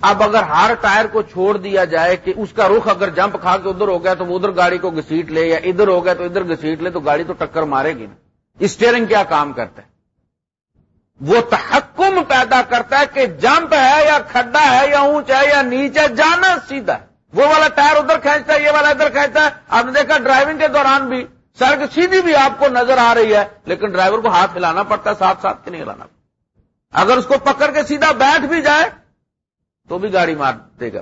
اب اگر ہر ٹائر کو چھوڑ دیا جائے کہ اس کا رخ اگر جمپ کھا کے ادھر ہو گیا تو وہ ادھر گاڑی کو گسیٹ لے یا ادھر ہو گیا تو ادھر گسیٹ لے تو گاڑی تو ٹکر مارے گی نا۔ اسٹیئرنگ کیا کام کرتا ہے؟ وہ تحکم پیدا کرتا ہے کہ جمپ ہے یا کھڈا ہے یا اونچ ہے یا نیچے جانا سیدھا ہے۔ وہ والا ٹائر ادھر کھینچتا ہے، یہ والا ادھر کھینچتا ہے۔ آپ نے دیکھا ڈرائیونگ کے دوران بھی سڑک سیدھی بھی آپ کو نظر آ رہی ہے، لیکن ڈرائیور کو ہاتھ ہلانا پڑتا ہے، ساتھ ساتھ کے نہیں ہلانا۔ پڑتا اگر اس کو پکڑ کے سیدھا بیٹھ بھی جائے تو بھی گاڑی مار دے گا۔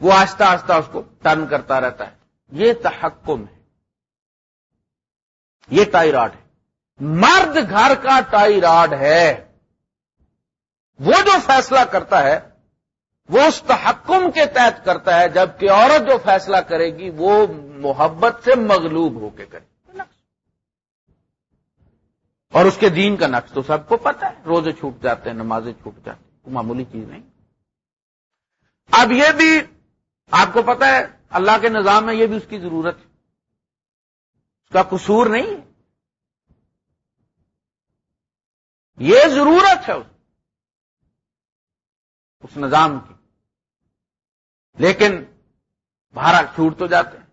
وہ آہستہ آہستہ اس کو ٹرن کرتا رہتا ہے۔ یہ تحکم ہے۔ یہ ٹائی راڈ ہے۔ مرد گھر کا ٹائی راڈ ہے۔ وہ جو فیصلہ کرتا ہے، وہ اس تحکم کے تحت کرتا ہے، جبکہ عورت جو فیصلہ کرے گی، وہ محبت سے مغلوب ہو کے کرے اور اس کے دین کا نقش تو سب کو پتا ہے۔ روزے چھوٹ جاتے ہیں، نمازیں چھوٹ جاتی ہیں۔ معمولی چیز نہیں۔ اب یہ بھی آپ کو پتا ہے، اللہ کے نظام میں یہ بھی اس کی ضرورت ہے۔ اس کا قصور نہیں۔ ہے یہ ضرورت ہے اس نظام کی۔ لیکن باہر چھوٹ تو جاتے ہیں۔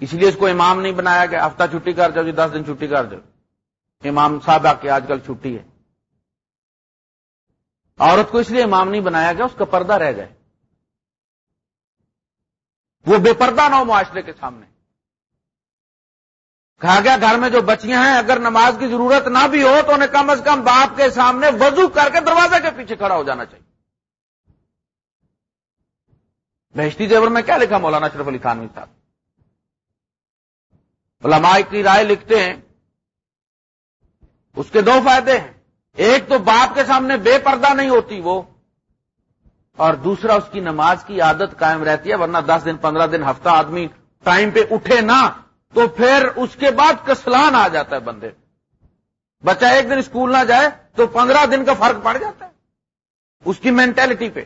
اس لیے اس کو امام نہیں بنایا گیا۔ ہفتہ چھٹی کر جاؤ جی دس دن چھٹی کر جاؤ۔ امام صاحب آ کے آج کل چھٹی ہے۔ عورت کو اس لیے امام نہیں بنایا گیا، اس کا پردہ رہ جائے وہ بے پردہ نہ ہو معاشرے کے سامنے۔ کہا گیا، گھر میں جو بچیاں ہیں، اگر نماز کی ضرورت نہ بھی ہو تو انہیں کم از کم باپ کے سامنے وضو کر کے دروازے کے پیچھے کھڑا ہو جانا چاہیے۔ بہشتی زیور میں کیا لکھا مولانا اشرف علی خان صاحب؟ علماء کی رائے لکھتے ہیں، اس کے دو فائدے ہیں۔ ایک تو باپ کے سامنے بے پردہ نہیں ہوتی وہ، اور دوسرا اس کی نماز کی عادت قائم رہتی ہے، ورنہ دس دن، پندرہ دن، ہفتہ آدمی ٹائم پہ اٹھے نہ، تو پھر اس کے بعد کسلان آ جاتا ہے بندے۔ بچہ ایک دن اسکول نہ جائے تو پندرہ دن کا فرق پڑ جاتا ہے اس کی مینٹلٹی پہ۔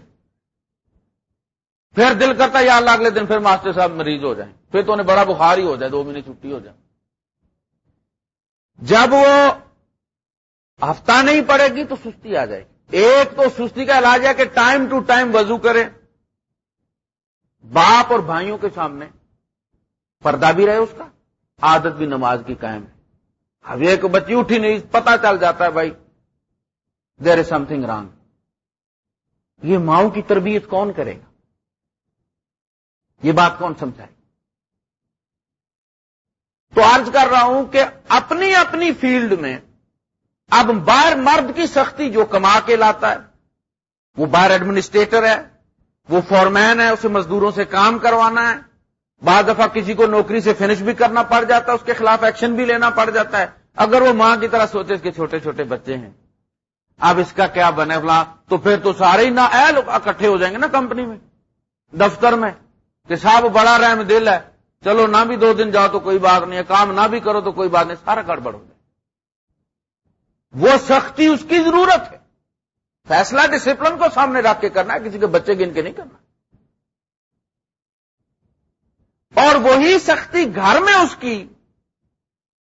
پھر دل کرتا ہے، یا اللہ، اگلے دن پھر ماسٹر صاحب مریض ہو جائیں۔ پھر تو انہیں بڑا بخار ہی ہو جائے، دو مہینے چھٹی ہو جائے۔ جب وہ ہفتہ نہیں پڑے گی تو سستی آ جائے گی۔ ایک تو سستی کا علاج ہے کہ ٹائم ٹو ٹائم وضو کرے۔ باپ اور بھائیوں کے سامنے پردہ بھی رہے اس کا، عادت بھی نماز کی قائم ہے۔ اب ایک بچی اٹھی نہیں پتا چل جاتا ہے بھائی دیر از سم تھنگ رانگ یہ ماؤں کی تربیت کون کرے گا؟ یہ بات کون سمجھائے؟ تو عرض کر رہا ہوں کہ اپنی اپنی فیلڈ میں اب باہر مرد کی سختی جو کما کے لاتا ہے، وہ باہر ایڈمنسٹریٹر ہے، وہ فورمین ہے، اسے مزدوروں سے کام کروانا ہے، بعض دفعہ کسی کو نوکری سے فنش بھی کرنا پڑ جاتا ہے، اس کے خلاف ایکشن بھی لینا پڑ جاتا ہے۔ اگر وہ ماں کی طرح سوچے اس کے چھوٹے چھوٹے بچے ہیں، اب اس کا کیا بنے فلاں؟ تو پھر تو سارے ہی نہ اہل اکٹھے ہو جائیں گے نا کمپنی میں، دفتر میں، کہ صاحب بڑا رحم دل ہے، چلو نہ بھی دو دن جاؤ تو کوئی بات نہیں ہے، کام نہ بھی کرو تو کوئی بات نہیں، سارا گڑبڑ ہو جائے۔ وہ سختی اس کی ضرورت ہے۔ فیصلہ ڈسپلن کو سامنے رکھ کے کرنا ہے، کسی کے بچے گن کے نہیں کرنا۔ اور وہی سختی گھر میں اس کی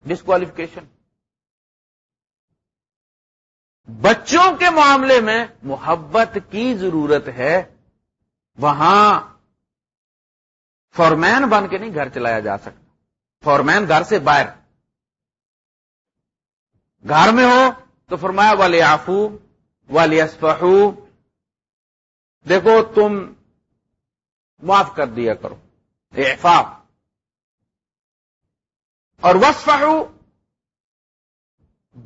ڈسکوالیفکیشن بچوں کے معاملے میں محبت کی ضرورت ہے، وہاں فورمین بن کے نہیں گھر چلایا جا سکتا۔ فورمین گھر سے باہر۔ گھر میں ہو تو فرمایا والے آفو والی اسفہو دیکھو، تم معاف کر دیا کرو۔ احفاف اور وسفہو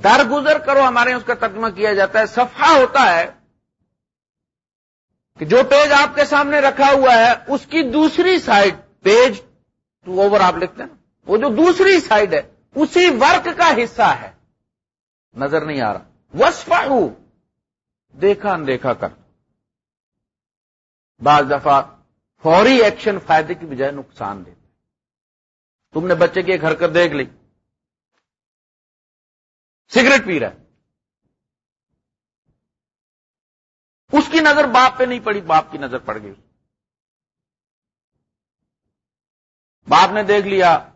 در گزر کرو، ہمارے اس کا ترجمہ کیا جاتا ہے۔ صفحہ ہوتا ہے کہ جو پیج آپ کے سامنے رکھا ہوا ہے، اس کی دوسری سائڈ پیج ٹو اوور آپ لکھتے ہیں وہ جو دوسری سائڈ ہے، اسی ورک کا حصہ ہے۔ نظر نہیں آ رہا۔ وسفا دیکھا، اندیکھا کر۔ بعض دفعہ فوری ایکشن فائدے کی بجائے نقصان دیتے تم نے بچے کی ایک حرکت دیکھ لی۔ سگریٹ پی رہا ہے۔ اس کی نظر باپ پہ نہیں پڑی، باپ کی نظر پڑ گئی۔ باپ نے دیکھ لیا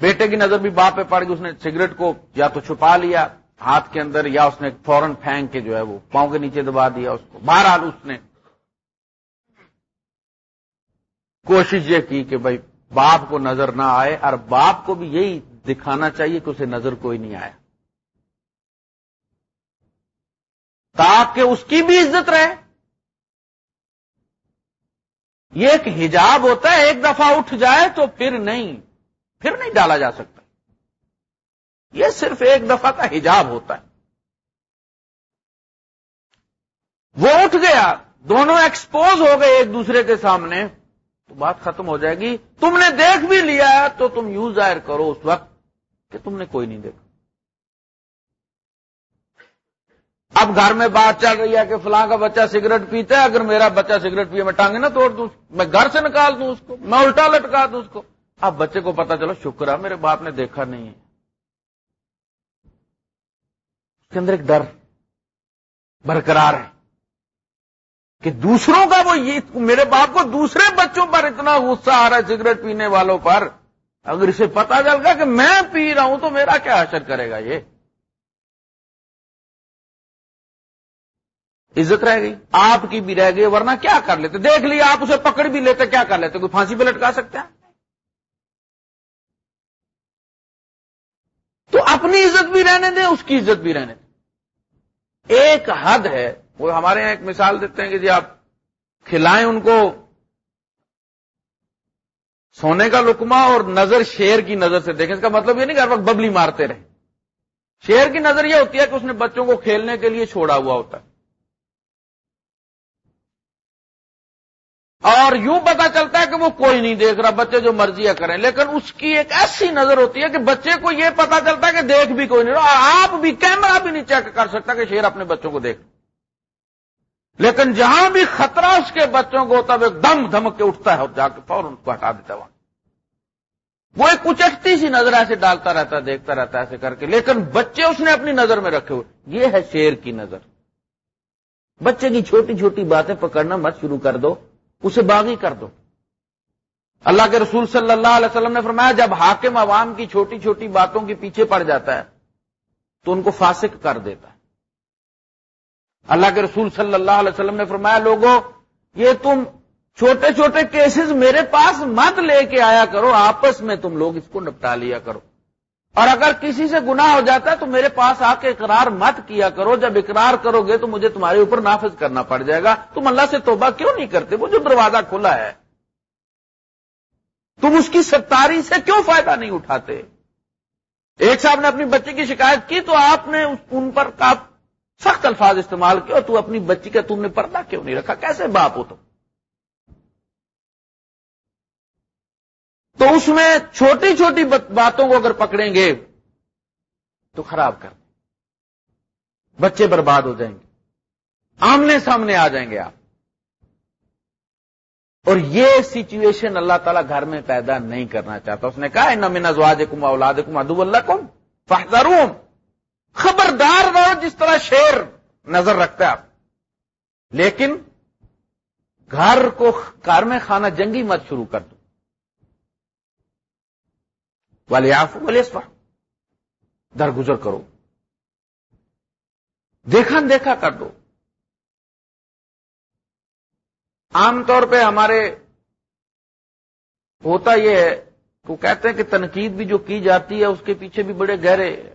بیٹے کی نظر بھی باپ پہ پڑ گئی، اس نے سگریٹ کو یا تو چھپا لیا ہاتھ کے اندر، یا اس نے فورن پھینک کے جو ہے وہ پاؤں کے نیچے دبا دیا اس کو۔ بہرحال اس نے کوشش یہ کی کہ بھائی باپ کو نظر نہ آئے، اور باپ کو بھی یہی دکھانا چاہیے کہ اسے نظر کوئی نہیں آیا۔ تاکہ اس کی بھی عزت رہے۔ یہ ایک حجاب ہوتا ہے، ایک دفعہ اٹھ جائے تو پھر نہیں۔ پھر نہیں ڈالا جا سکتا۔ یہ صرف ایک دفعہ کا حجاب ہوتا ہے۔ وہ اٹھ گیا، دونوں ایکسپوز ہو گئے ایک دوسرے کے سامنے، تو بات ختم ہو جائے گی۔ تم نے دیکھ بھی لیا، تو تم یوں ظاہر کرو اس وقت کہ تم نے کوئی نہیں دیکھا۔ اب گھر میں بات چل رہی ہے کہ فلاں کا بچہ سگریٹ پیتا ہے، اگر میرا بچہ سگریٹ پیے، میں ٹانگے نہ توڑ دوں، میں گھر سے نکال دوں اس کو، میں الٹا لٹکا دوں اس کو۔ اب بچے کو پتا چلو شکر ہے، میرے باپ نے دیکھا نہیں ہے۔ اس کے اندر ایک ڈر، برقرار ہے کہ دوسروں کا وہ یہ میرے باپ کو دوسرے بچوں پر اتنا غصہ آ رہا ہے سگریٹ پینے والوں پر۔ اگر اسے پتا چل گیا کہ میں پی رہا ہوں تو میرا کیا اثر کرے گا یہ؟ عزت رہ گئی، آپ کی بھی رہ گئی، ورنہ کیا کر لیتے؟ دیکھ لیا آپ اسے پکڑ بھی لیتے، کیا کر لیتے؟ کوئی پھانسی پہ لٹکا سکتے ہیں؟ تو اپنی عزت بھی رہنے دیں، اس کی عزت بھی رہنے دیں۔ ایک حد ہے، وہ ہمارے یہاں ایک مثال دیتے ہیں کہ جی آپ کھلائیں ان کو سونے کا لکما اور نظر شیر کی نظر سے دیکھیں۔ اس کا مطلب یہ نہیں کہ ہر وقت ببلی مارتے رہے شیر کی نظر یہ ہوتی ہے کہ اس نے بچوں کو کھیلنے کے لیے چھوڑا ہوا ہوتا ہے۔ اور یوں پتا چلتا ہے کہ وہ کوئی نہیں دیکھ رہا، بچے جو مرضی کریں۔ لیکن اس کی ایک ایسی نظر ہوتی ہے کہ بچے کو یہ پتا چلتا ہے کہ دیکھ بھی کوئی نہیں رہا آپ بھی کیمرہ بھی نہیں چیک کر سکتا کہ شیر اپنے بچوں کو دیکھ۔ لیکن جہاں بھی خطرہ اس کے بچوں کو ہوتا ہے، وہ دم دھمک کے اٹھتا ہے جا کے فوراً اس کو ہٹا دیتا ہے۔ وہاں وہ ایک کچکتی سی نظر ایسے ڈالتا رہتا ہے، دیکھتا رہتا ہے ایسے کر کے۔ لیکن بچے اس نے اپنی نظر میں رکھے ہوئے۔ یہ ہے شیر کی نظر۔ بچے کی چھوٹی چھوٹی باتیں پکڑنا مت شروع کر دو۔ اسے باغی کر دو۔ اللہ کے رسول صلی اللہ علیہ وسلم نے فرمایا، جب حاکم عوام کی چھوٹی چھوٹی باتوں کے پیچھے پڑ جاتا ہے، تو ان کو فاسق کر دیتا ہے۔ اللہ کے رسول صلی اللہ علیہ وسلم نے فرمایا لوگوں یہ تم چھوٹے چھوٹے کیسز میرے پاس مت لے کے آیا کرو، آپس میں تم لوگ اس کو نپٹا لیا کرو۔ اور اگر کسی سے گنا ہو جاتا ہے تو میرے پاس آ کے اقرار مت کیا کرو، جب اقرار کرو گے تو مجھے تمہارے اوپر نافذ کرنا پڑ جائے گا۔ تم اللہ سے توبہ کیوں نہیں کرتے؟ وہ جو دروازہ کھلا ہے۔ تم اس کی ستاری سے کیوں فائدہ نہیں اٹھاتے؟ ایک صاحب نے اپنی بچی کی شکایت کی تو آپ نے ان پر سخت الفاظ استعمال کیا تو اپنی بچی کا تم نے پردہ کیوں نہیں رکھا؟ کیسے باپ ہو تم؟ تو اس میں چھوٹی چھوٹی باتوں کو اگر پکڑیں گے تو خراب کر بچے برباد ہو جائیں گے۔ آمنے سامنے آ جائیں گے آپ۔ اور یہ سچویشن اللہ تعالیٰ گھر میں پیدا نہیں کرنا چاہتا۔ اس نے کہا نہ من ازواج کم اولاد کم ادو اللہ کم فہدروم خبردار رہو جس طرح شیر نظر رکھتا ہے آپ۔ لیکن گھر کو گھر میں کھانا جنگی مت شروع کر دو۔ والے آف والے درگزر کرو۔ دیکھا دیکھا کر دو۔ عام طور پہ ہمارے ہوتا یہ ہے، وہ کہتے ہیں کہ تنقید بھی جو کی جاتی ہے، اس کے پیچھے بھی بڑے گہرے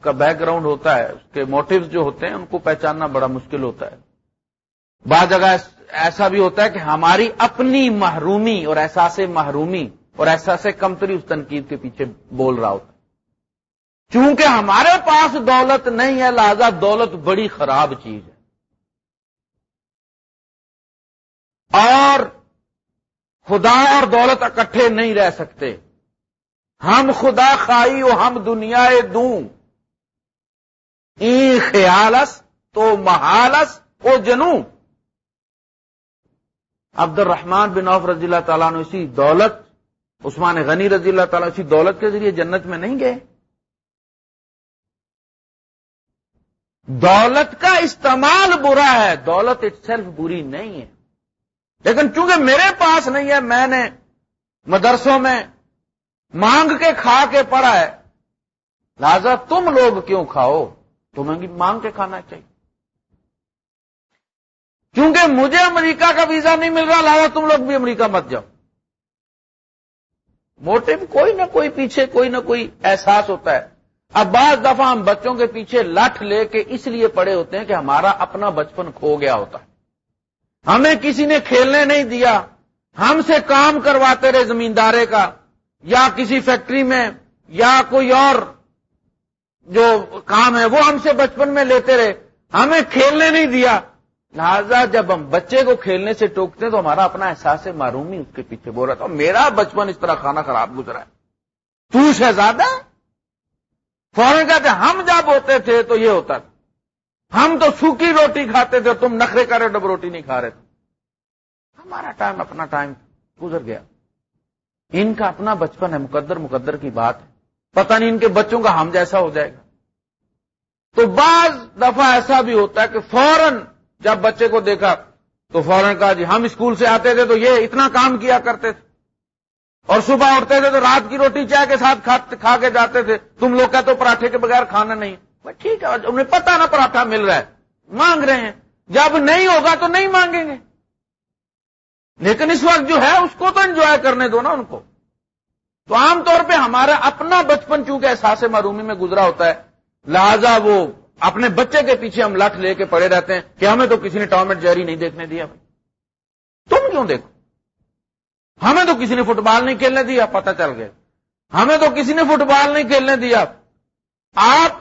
کا بیک گراؤنڈ ہوتا ہے۔ اس کے موٹیوز جو ہوتے ہیں، ان کو پہچاننا بڑا مشکل ہوتا ہے۔ بعض جگہ ایسا بھی ہوتا ہے کہ ہماری اپنی محرومی اور احساس محرومی اور احساس کمتری اس تنقید کے پیچھے بول رہا ہوتا ہے۔ چونکہ ہمارے پاس دولت نہیں ہے، لہذا دولت بڑی خراب چیز ہے۔ اور خدا اور دولت اکٹھے نہیں رہ سکتے۔ ہم خدا خائی و ہم دنیا دوں۔ ای خیالس تو محالس او جنو عبد الرحمان بن عوف رضی اللہ تعالیٰ نے اسی دولت عثمان غنی رضی اللہ تعالیٰ اسی دولت کے ذریعے جنت میں نہیں گئے۔ دولت کا استعمال برا ہے، دولت اٹ سیلف بری نہیں ہے۔ لیکن چونکہ میرے پاس نہیں ہے، میں نے مدرسوں میں مانگ کے کھا کے پڑا ہے۔ لہذا تم لوگ کیوں کھاؤ؟ تمہیں بھی مانگ کے کھانا چاہیے۔ کیونکہ مجھے امریکہ کا ویزا نہیں مل رہا، لہذا تم لوگ بھی امریکہ مت جاؤ۔ موٹے کوئی نہ کوئی پیچھے کوئی نہ کوئی احساس ہوتا ہے۔ اب بعض دفعہ ہم بچوں کے پیچھے لٹ لے کے اس لیے پڑے ہوتے ہیں کہ ہمارا اپنا بچپن کھو گیا ہوتا۔ ہے ہمیں کسی نے کھیلنے نہیں دیا۔ ہم سے کام کرواتے رہے زمیندارے کا۔ یا کسی فیکٹری میں یا کوئی اور جو کام ہے وہ ہم سے بچپن میں لیتے رہے۔ ہمیں کھیلنے نہیں دیا۔ لہذا جب ہم بچے کو کھیلنے سے ٹوکتے تو ہمارا اپنا احساس معرومی اس کے پیچھے بول رہا تھا۔ میرا بچپن اس طرح کھانا خراب گزرا ہے۔ تو شہزادہ، فوراً کہتے ہم جب ہوتے تھے تو یہ ہوتا تھا۔ ہم تو سوکھی روٹی کھاتے تھے، تم نخرے کرے ڈب روٹی نہیں کھا رہے تھے۔ ہمارا ٹائم اپنا ٹائم گزر گیا۔ ان کا اپنا بچپن ہے، مقدر مقدر کی بات ہے۔ پتہ نہیں ان کے بچوں کا ہم جیسا ہو جائے گا۔ تو بعض دفعہ ایسا بھی ہوتا ہے کہ فوراً جب بچے کو دیکھا تو فوراً کہا جی ہم اسکول سے آتے تھے تو یہ اتنا کام کیا کرتے تھے۔ اور صبح اٹھتے تھے تو رات کی روٹی چائے کے ساتھ کھا کے جاتے تھے۔ تم لوگ کہتے پراٹھے کے بغیر کھانا نہیں۔ ٹھیک ہے انہیں پتا نا پراٹھا مل رہا ہے۔ مانگ رہے ہیں۔ جب نہیں ہوگا تو نہیں مانگیں گے۔ لیکن اس وقت جو ہے، اس کو تو انجوائے کرنے دو نا ان کو۔ تو عام طور پہ ہمارا اپنا بچپن چونکہ احساس معرومی میں گزرا ہوتا ہے، لہذا وہ اپنے بچے کے پیچھے ہم لٹ لے کے پڑے رہتے ہیں کہ ہمیں تو کسی نے ٹام جیری نہیں دیکھنے دیا تم کیوں دیکھو؟ ہمیں تو کسی نے فٹ بال نہیں کھیلنے دیا، پتہ چل گیا۔ ہمیں تو کسی نے فٹ بال نہیں کھیلنے دیا۔ آپ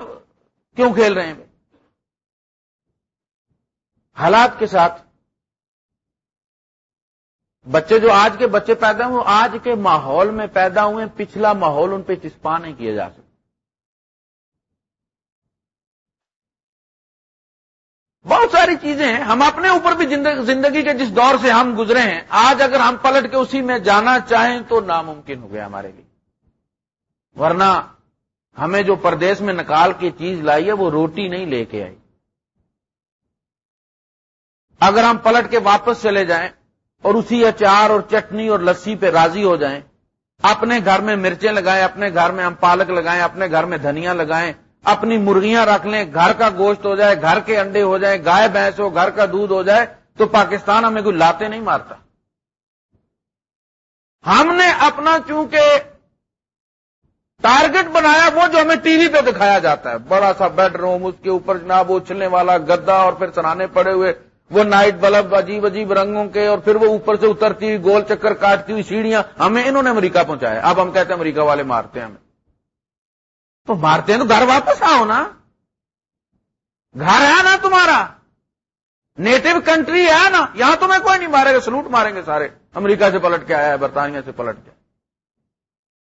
کیوں کھیل رہے ہیں حالات کے ساتھ بچے جو آج کے بچے پیدا ہوئے، آج کے ماحول میں پیدا ہوئے، پچھلا ماحول ان پہ چسپا نہیں کیا جا سکتا بہت ساری چیزیں ہیں۔ ہم اپنے اوپر بھی زندگی کے جس دور سے ہم گزرے ہیں، آج اگر ہم پلٹ کے اسی میں جانا چاہیں تو ناممکن ہو گیا ہمارے لیے۔ ورنہ ہمیں جو پردیش میں نکال کے چیز لائی ہے، وہ روٹی نہیں لے کے آئی۔ اگر ہم پلٹ کے واپس چلے جائیں اور اسی اچار اور چٹنی اور لسی پہ راضی ہو جائیں، اپنے گھر میں مرچیں لگائیں، اپنے گھر میں ہم پالک لگائیں، اپنے گھر میں دھنیا لگائیں اپنی مرغیاں رکھ لیں، گھر کا گوشت ہو جائے، گھر کے انڈے ہو جائیں، گائے، بھینس ہو، گھر کا دودھ ہو جائے، تو پاکستان ہمیں کوئی لاتے نہیں مارتا۔ ہم نے اپنا چونکہ ٹارگٹ بنایا، وہ جو ہمیں ٹی وی پہ دکھایا جاتا ہے۔ بڑا سا بیڈ روم اس کے اوپر جناب اچھلنے والا گدا اور پھر سرانے پڑے ہوئے، وہ نائٹ بلب عجیب عجیب رنگوں کے اور پھر وہ اوپر سے اترتی ہوئی گول چکر کاٹتی ہوئی سیڑھیاں، ہمیں انہوں نے امریکہ پہنچایا۔ اب ہم کہتے ہیں امریکہ والے مارتے ہیں ہمیں۔ تو مارتے ہیں تو گھر واپس آؤ نا۔ گھر ہے نا تمہارا۔ نیٹو کنٹری ہے نا۔ یہاں تمہیں کوئی نہیں مارے گا سلوٹ ماریں گے سارے۔ امریکہ سے پلٹ کے آیا ہے، برطانیہ سے پلٹ کے۔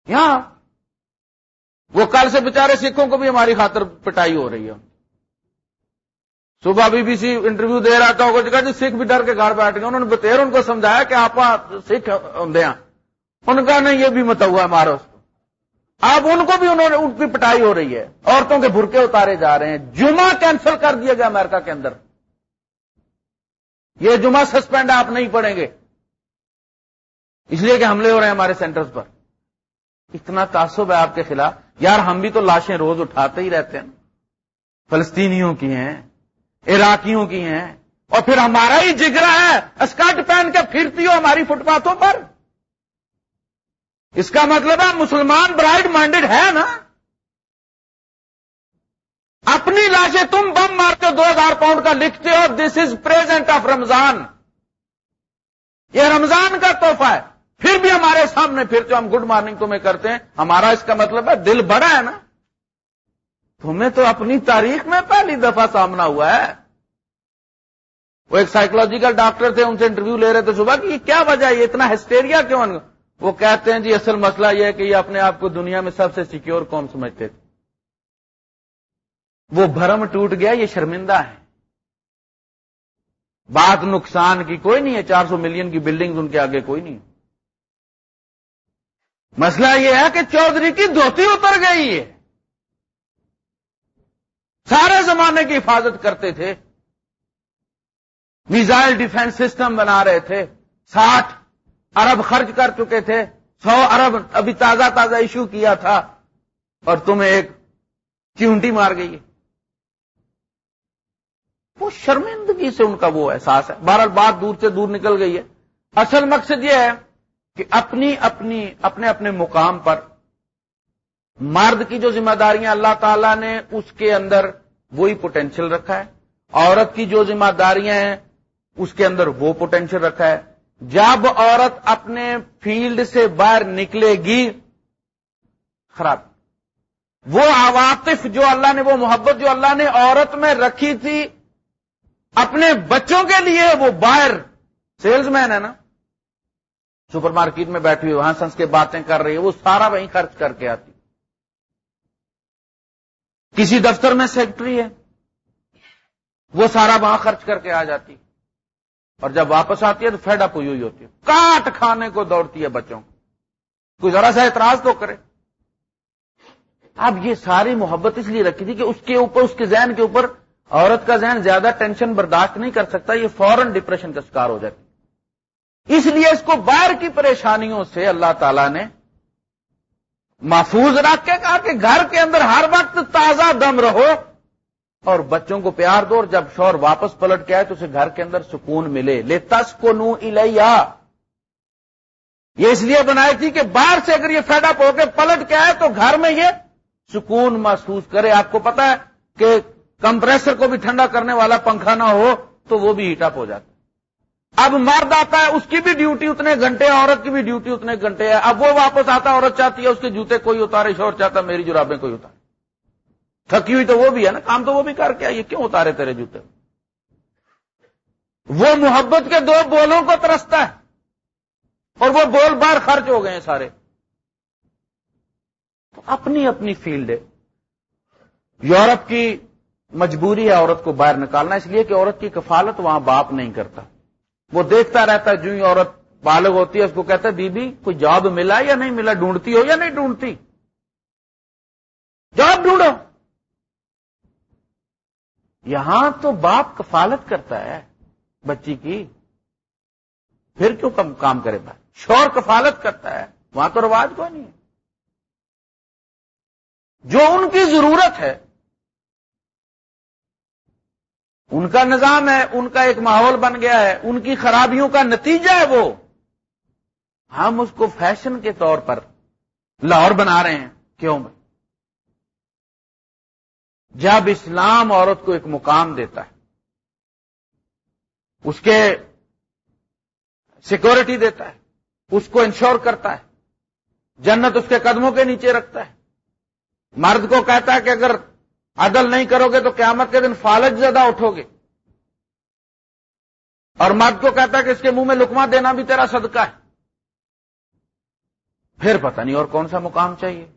یہاں۔ وہ کل سے بےچارے سکھوں کو بھی ہماری خاطر پٹائی ہو رہی ہے۔ صبح بی بی سی انٹرویو دے رہا تھا جگہ جی سکھ بھی ڈر کے گھر بیٹھ گئے۔ انہوں نے بتیر ان کو سمجھایا کہ آپ سکھ ہوں ہاں۔ ان کا نہیں، یہ بھی مت ہوا ہے، مارو۔ اب ان کو بھی انہوں نے ان کی پٹائی ہو رہی ہے۔ عورتوں کے برقے اتارے جا رہے ہیں۔ جمعہ کینسل کر دیا گیا امریکہ کے اندر۔ یہ جمعہ سسپینڈ آپ نہیں پڑیں گے۔ اس لیے کہ حملے ہو رہے ہیں ہمارے سینٹرز پر۔ اتنا تعصب ہے آپ کے خلاف۔ یار ہم بھی تو لاشیں روز اٹھاتے ہی رہتے ہیں۔ فلسطینیوں کی ہیں، عراقیوں کی ہیں۔ اور پھر ہمارا ہی جگرا ہے، اسکرٹ پہن کے پھرتی ہو ہماری فٹ پاتھوں پر۔ اس کا مطلب ہے مسلمان برائڈ مائنڈیڈ ہے نا؟ اپنی لاشیں تم بم مارتے ہو، دو ہزار پاؤنڈ کا لکھتے ہو دس از پریزنٹ آف رمضان یہ رمضان کا تحفہ ہے۔ پھر بھی ہمارے سامنے پھرتے ہو ہم گڈ مارننگ تمہیں کرتے ہیں، ہمارا اس کا مطلب ہے دل بڑا ہے نا؟ تمہیں تو اپنی تاریخ میں پہلی دفعہ سامنا ہوا ہے۔ وہ ایک سائیکولوجیکل ڈاکٹر تھے، ان سے انٹرویو لے رہے تھے صبح کہ یہ کیا وجہ ہے؟ یہ اتنا ہسٹیریا کیوں وہ کہتے ہیں جی اصل مسئلہ یہ ہے کہ یہ اپنے آپ کو دنیا میں سب سے سیکیور قوم سمجھتے تھے؟ وہ بھرم ٹوٹ گیا، یہ شرمندہ ہے بات نقصان کی کوئی نہیں ہے، چار سو ملین کی بلڈنگ ان کے آگے کوئی نہیں۔ مسئلہ یہ ہے کہ چودھری کی دھوتی اتر گئی ہے۔ سارے زمانے کی حفاظت کرتے تھے۔ میزائل ڈیفینس سسٹم بنا رہے تھے۔ ساٹھ ارب خرچ کر چکے تھے۔ سو ارب ابھی تازہ تازہ ایشو کیا تھا۔ اور تمہیں ایک چونٹی مار گئی وہ شرمندگی سے ان کا وہ احساس ہے۔ بہرحال بات دور سے دور نکل گئی ہے۔ اصل مقصد یہ ہے کہ اپنی اپنی اپنے اپنے مقام پر مرد کی جو ذمہ داریاں اللہ تعالی نے اس کے اندر وہی پوٹینشیل رکھا ہے۔ عورت کی جو ذمہ داریاں ہیں، اس کے اندر وہ پوٹینشیل رکھا ہے۔ جب عورت اپنے فیلڈ سے باہر نکلے گی، خراب۔ وہ عواطف جو اللہ نے، وہ محبت جو اللہ نے عورت میں رکھی تھی، اپنے بچوں کے لیے وہ باہر۔ سیلز مین ہے نا۔ سپر مارکیٹ میں بیٹھی ہوئی، وہاں سنس کے باتیں کر رہی ہے، وہ سارا وہیں خرچ کر کے آتی۔ کسی دفتر میں سیکٹری ہے، وہ سارا وہاں خرچ کر کے آ جاتی۔ اور جب واپس آتی ہے تو فیڈ اپ ہوئی ہوئی ہوتی ہے۔ کاٹ کھانے کو دوڑتی ہے بچوں کو۔ کوئی ذرا سا اعتراض تو کرے۔ اب یہ ساری محبت اس لیے رکھی تھی کہ اس کے اوپر، اس کے ذہن کے اوپر عورت کا ذہن زیادہ ٹینشن برداشت نہیں کر سکتا، یہ فوراً ڈپریشن کا شکار ہو جاتی اس لیے اس کو باہر کی پریشانیوں سے اللہ تعالی نے محفوظ رکھ کے کہا کہ گھر کے اندر ہر وقت تازہ دم رہو۔ اور بچوں کو پیار دو اور جب شور واپس پلٹ کے آئے تو اسے گھر کے اندر سکون ملے۔ لے تس کو نو یہ اس لیے بنائی تھی کہ باہر سے اگر یہ فیڈ اپ ہو کے پلٹ کے آئے تو گھر میں یہ سکون محسوس کرے۔ آپ کو پتا ہے کہ کمپریسر کو بھی ٹھنڈا کرنے والا پنکھا نہ ہو تو وہ بھی ہیٹ اپ ہو جاتا اب مرد آتا ہے، اس کی بھی ڈیوٹی اتنے گھنٹے، عورت کی بھی ڈیوٹی اتنے گھنٹے ہے۔ اب وہ واپس آتا عورت چاہتی ہے اس کے جوتے کوئی اتارے، شور چاہتا میری جرابیں کوئی اتارے۔ تھکی ہوئی تو وہ بھی ہے نا، کام تو وہ بھی کر کے آئیے، کیوں اتارے تیرے جوتے؟ وہ محبت کے دو بولوں کو ترستا ہے، اور وہ بول بار خرچ ہو گئے ہیں سارے۔ تو اپنی اپنی فیلڈ ہے۔ یورپ کی مجبوری ہے عورت کو باہر نکالنا، اس لیے کہ عورت کی کفالت وہاں باپ نہیں کرتا۔ وہ دیکھتا رہتا ہے جو ہی عورت بالغ ہوتی ہے، اس کو کہتا ہے بی بی کوئی جاب ملا یا نہیں ملا؟ ڈھونڈتی ہو یا نہیں ڈھونڈتی؟ جاب ڈھونڈو۔ یہاں تو باپ کفالت کرتا ہے بچی کی، پھر کیوں کم کام کرے بھائی شور کفالت کرتا ہے، وہاں تو رواج کوئی نہیں ہے۔ جو ان کی ضرورت ہے، ان کا نظام ہے، ان کا ایک ماحول بن گیا ہے، ان کی خرابیوں کا نتیجہ ہے وہ۔ ہم اس کو فیشن کے طور پر لاہور بنا رہے ہیں، کیوں؟ میں جب اسلام عورت کو ایک مقام دیتا ہے، اس کے سیکورٹی دیتا ہے، اس کو انشور کرتا ہے، جنت اس کے قدموں کے نیچے رکھتا ہے۔ مرد کو کہتا ہے کہ اگر عدل نہیں کرو گے تو قیامت کے دن فالج زیادہ اٹھو گے۔ اور مرد کو کہتا ہے کہ اس کے منہ میں لکما دینا بھی تیرا صدقہ ہے۔ پھر پتہ نہیں اور کون سا مقام چاہیے،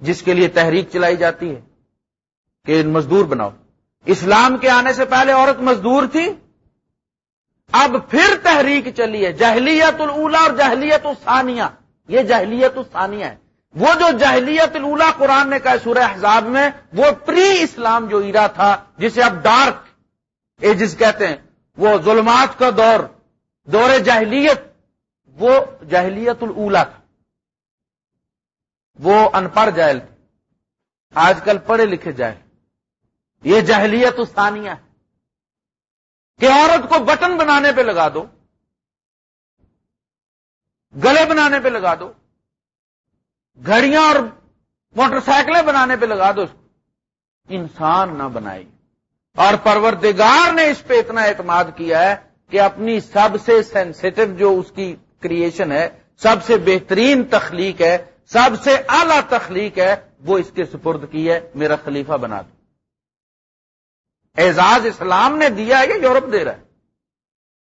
جس کے لیے تحریک چلائی جاتی ہے۔ کہ مزدور بناؤ۔ اسلام کے آنے سے پہلے عورت مزدور تھی، اب پھر تحریک چلی ہے۔ جہلیت الا اور جہلیت الثانیہ، یہ جہلیت الثانیہ ہے۔ وہ جو جہلیت الا قرآن نے کہا سورہ احزاب میں، وہ پری اسلام جو ایرا تھا، جسے اب ڈارک ایجز کہتے ہیں، وہ ظلمات کا دور دور جہلیت، وہ جہلیت الا تھا۔ وہ ان پڑھ جائل آج کل پڑھے لکھے جائے یہ جہلیت استانیہ ہے۔ کہ عورت کو بٹن بنانے پہ لگا دو، گلے بنانے پہ لگا دو، گھڑیاں اور موٹر سائیکلیں بنانے پہ لگا دو انسان نہ بنائی۔ اور پروردگار نے اس پہ اتنا اعتماد کیا ہے کہ اپنی سب سے سینسٹو جو اس کی کریشن ہے، سب سے بہترین تخلیق ہے، سب سے اعلی تخلیق ہے، وہ اس کے سپرد کی ہے، میرا خلیفہ بنا دو۔ اعزاز اسلام نے دیا ہے یا یورپ دے رہا ہے۔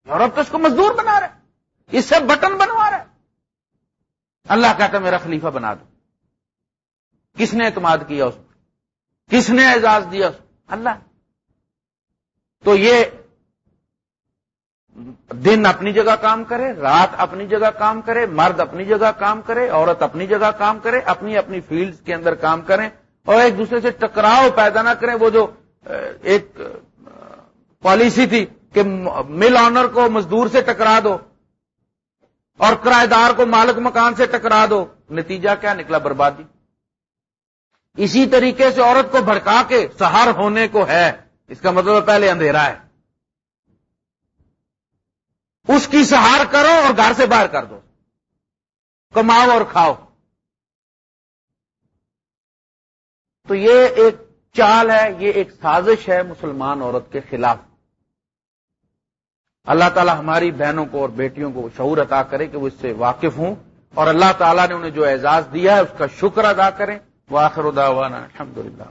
یورپ تو اس کو مزدور بنا رہا ہے۔ اس سے بٹن بنوا رہا ہے۔ اللہ کہتا میرا خلیفہ بنا دو۔ کس نے اعتماد کیا اس پر؟ کس نے اعزاز دیا اس کو اللہ۔ تو یہ دن اپنی جگہ کام کرے، رات اپنی جگہ کام کرے، مرد اپنی جگہ کام کرے، عورت اپنی جگہ کام کرے، اپنی اپنی فیلڈ کے اندر کام کریں اور ایک دوسرے سے ٹکراؤ پیدا نہ کریں، وہ جو ایک پالیسی تھی کہ مل آنر کو مزدور سے ٹکرا دو اور کرایہ دار کو مالک مکان سے ٹکرا دو، نتیجہ کیا نکلا بربادی؟ اسی طریقے سے عورت کو بھڑکا کے سہار ہونے کو ہے، اس کا مطلب پہلے اندھیرا ہے۔ اس کی سہار کرو اور گھر سے باہر کر دو۔ کماؤ اور کھاؤ۔ تو یہ ایک چال ہے، یہ ایک سازش ہے مسلمان عورت کے خلاف۔ اللہ تعالی ہماری بہنوں کو اور بیٹیوں کو شعور عطا کرے کہ وہ اس سے واقف ہوں اور اللہ تعالیٰ نے انہیں جو اعزاز دیا ہے، اس کا شکر ادا کریں۔ وہ آخر الحمد للہ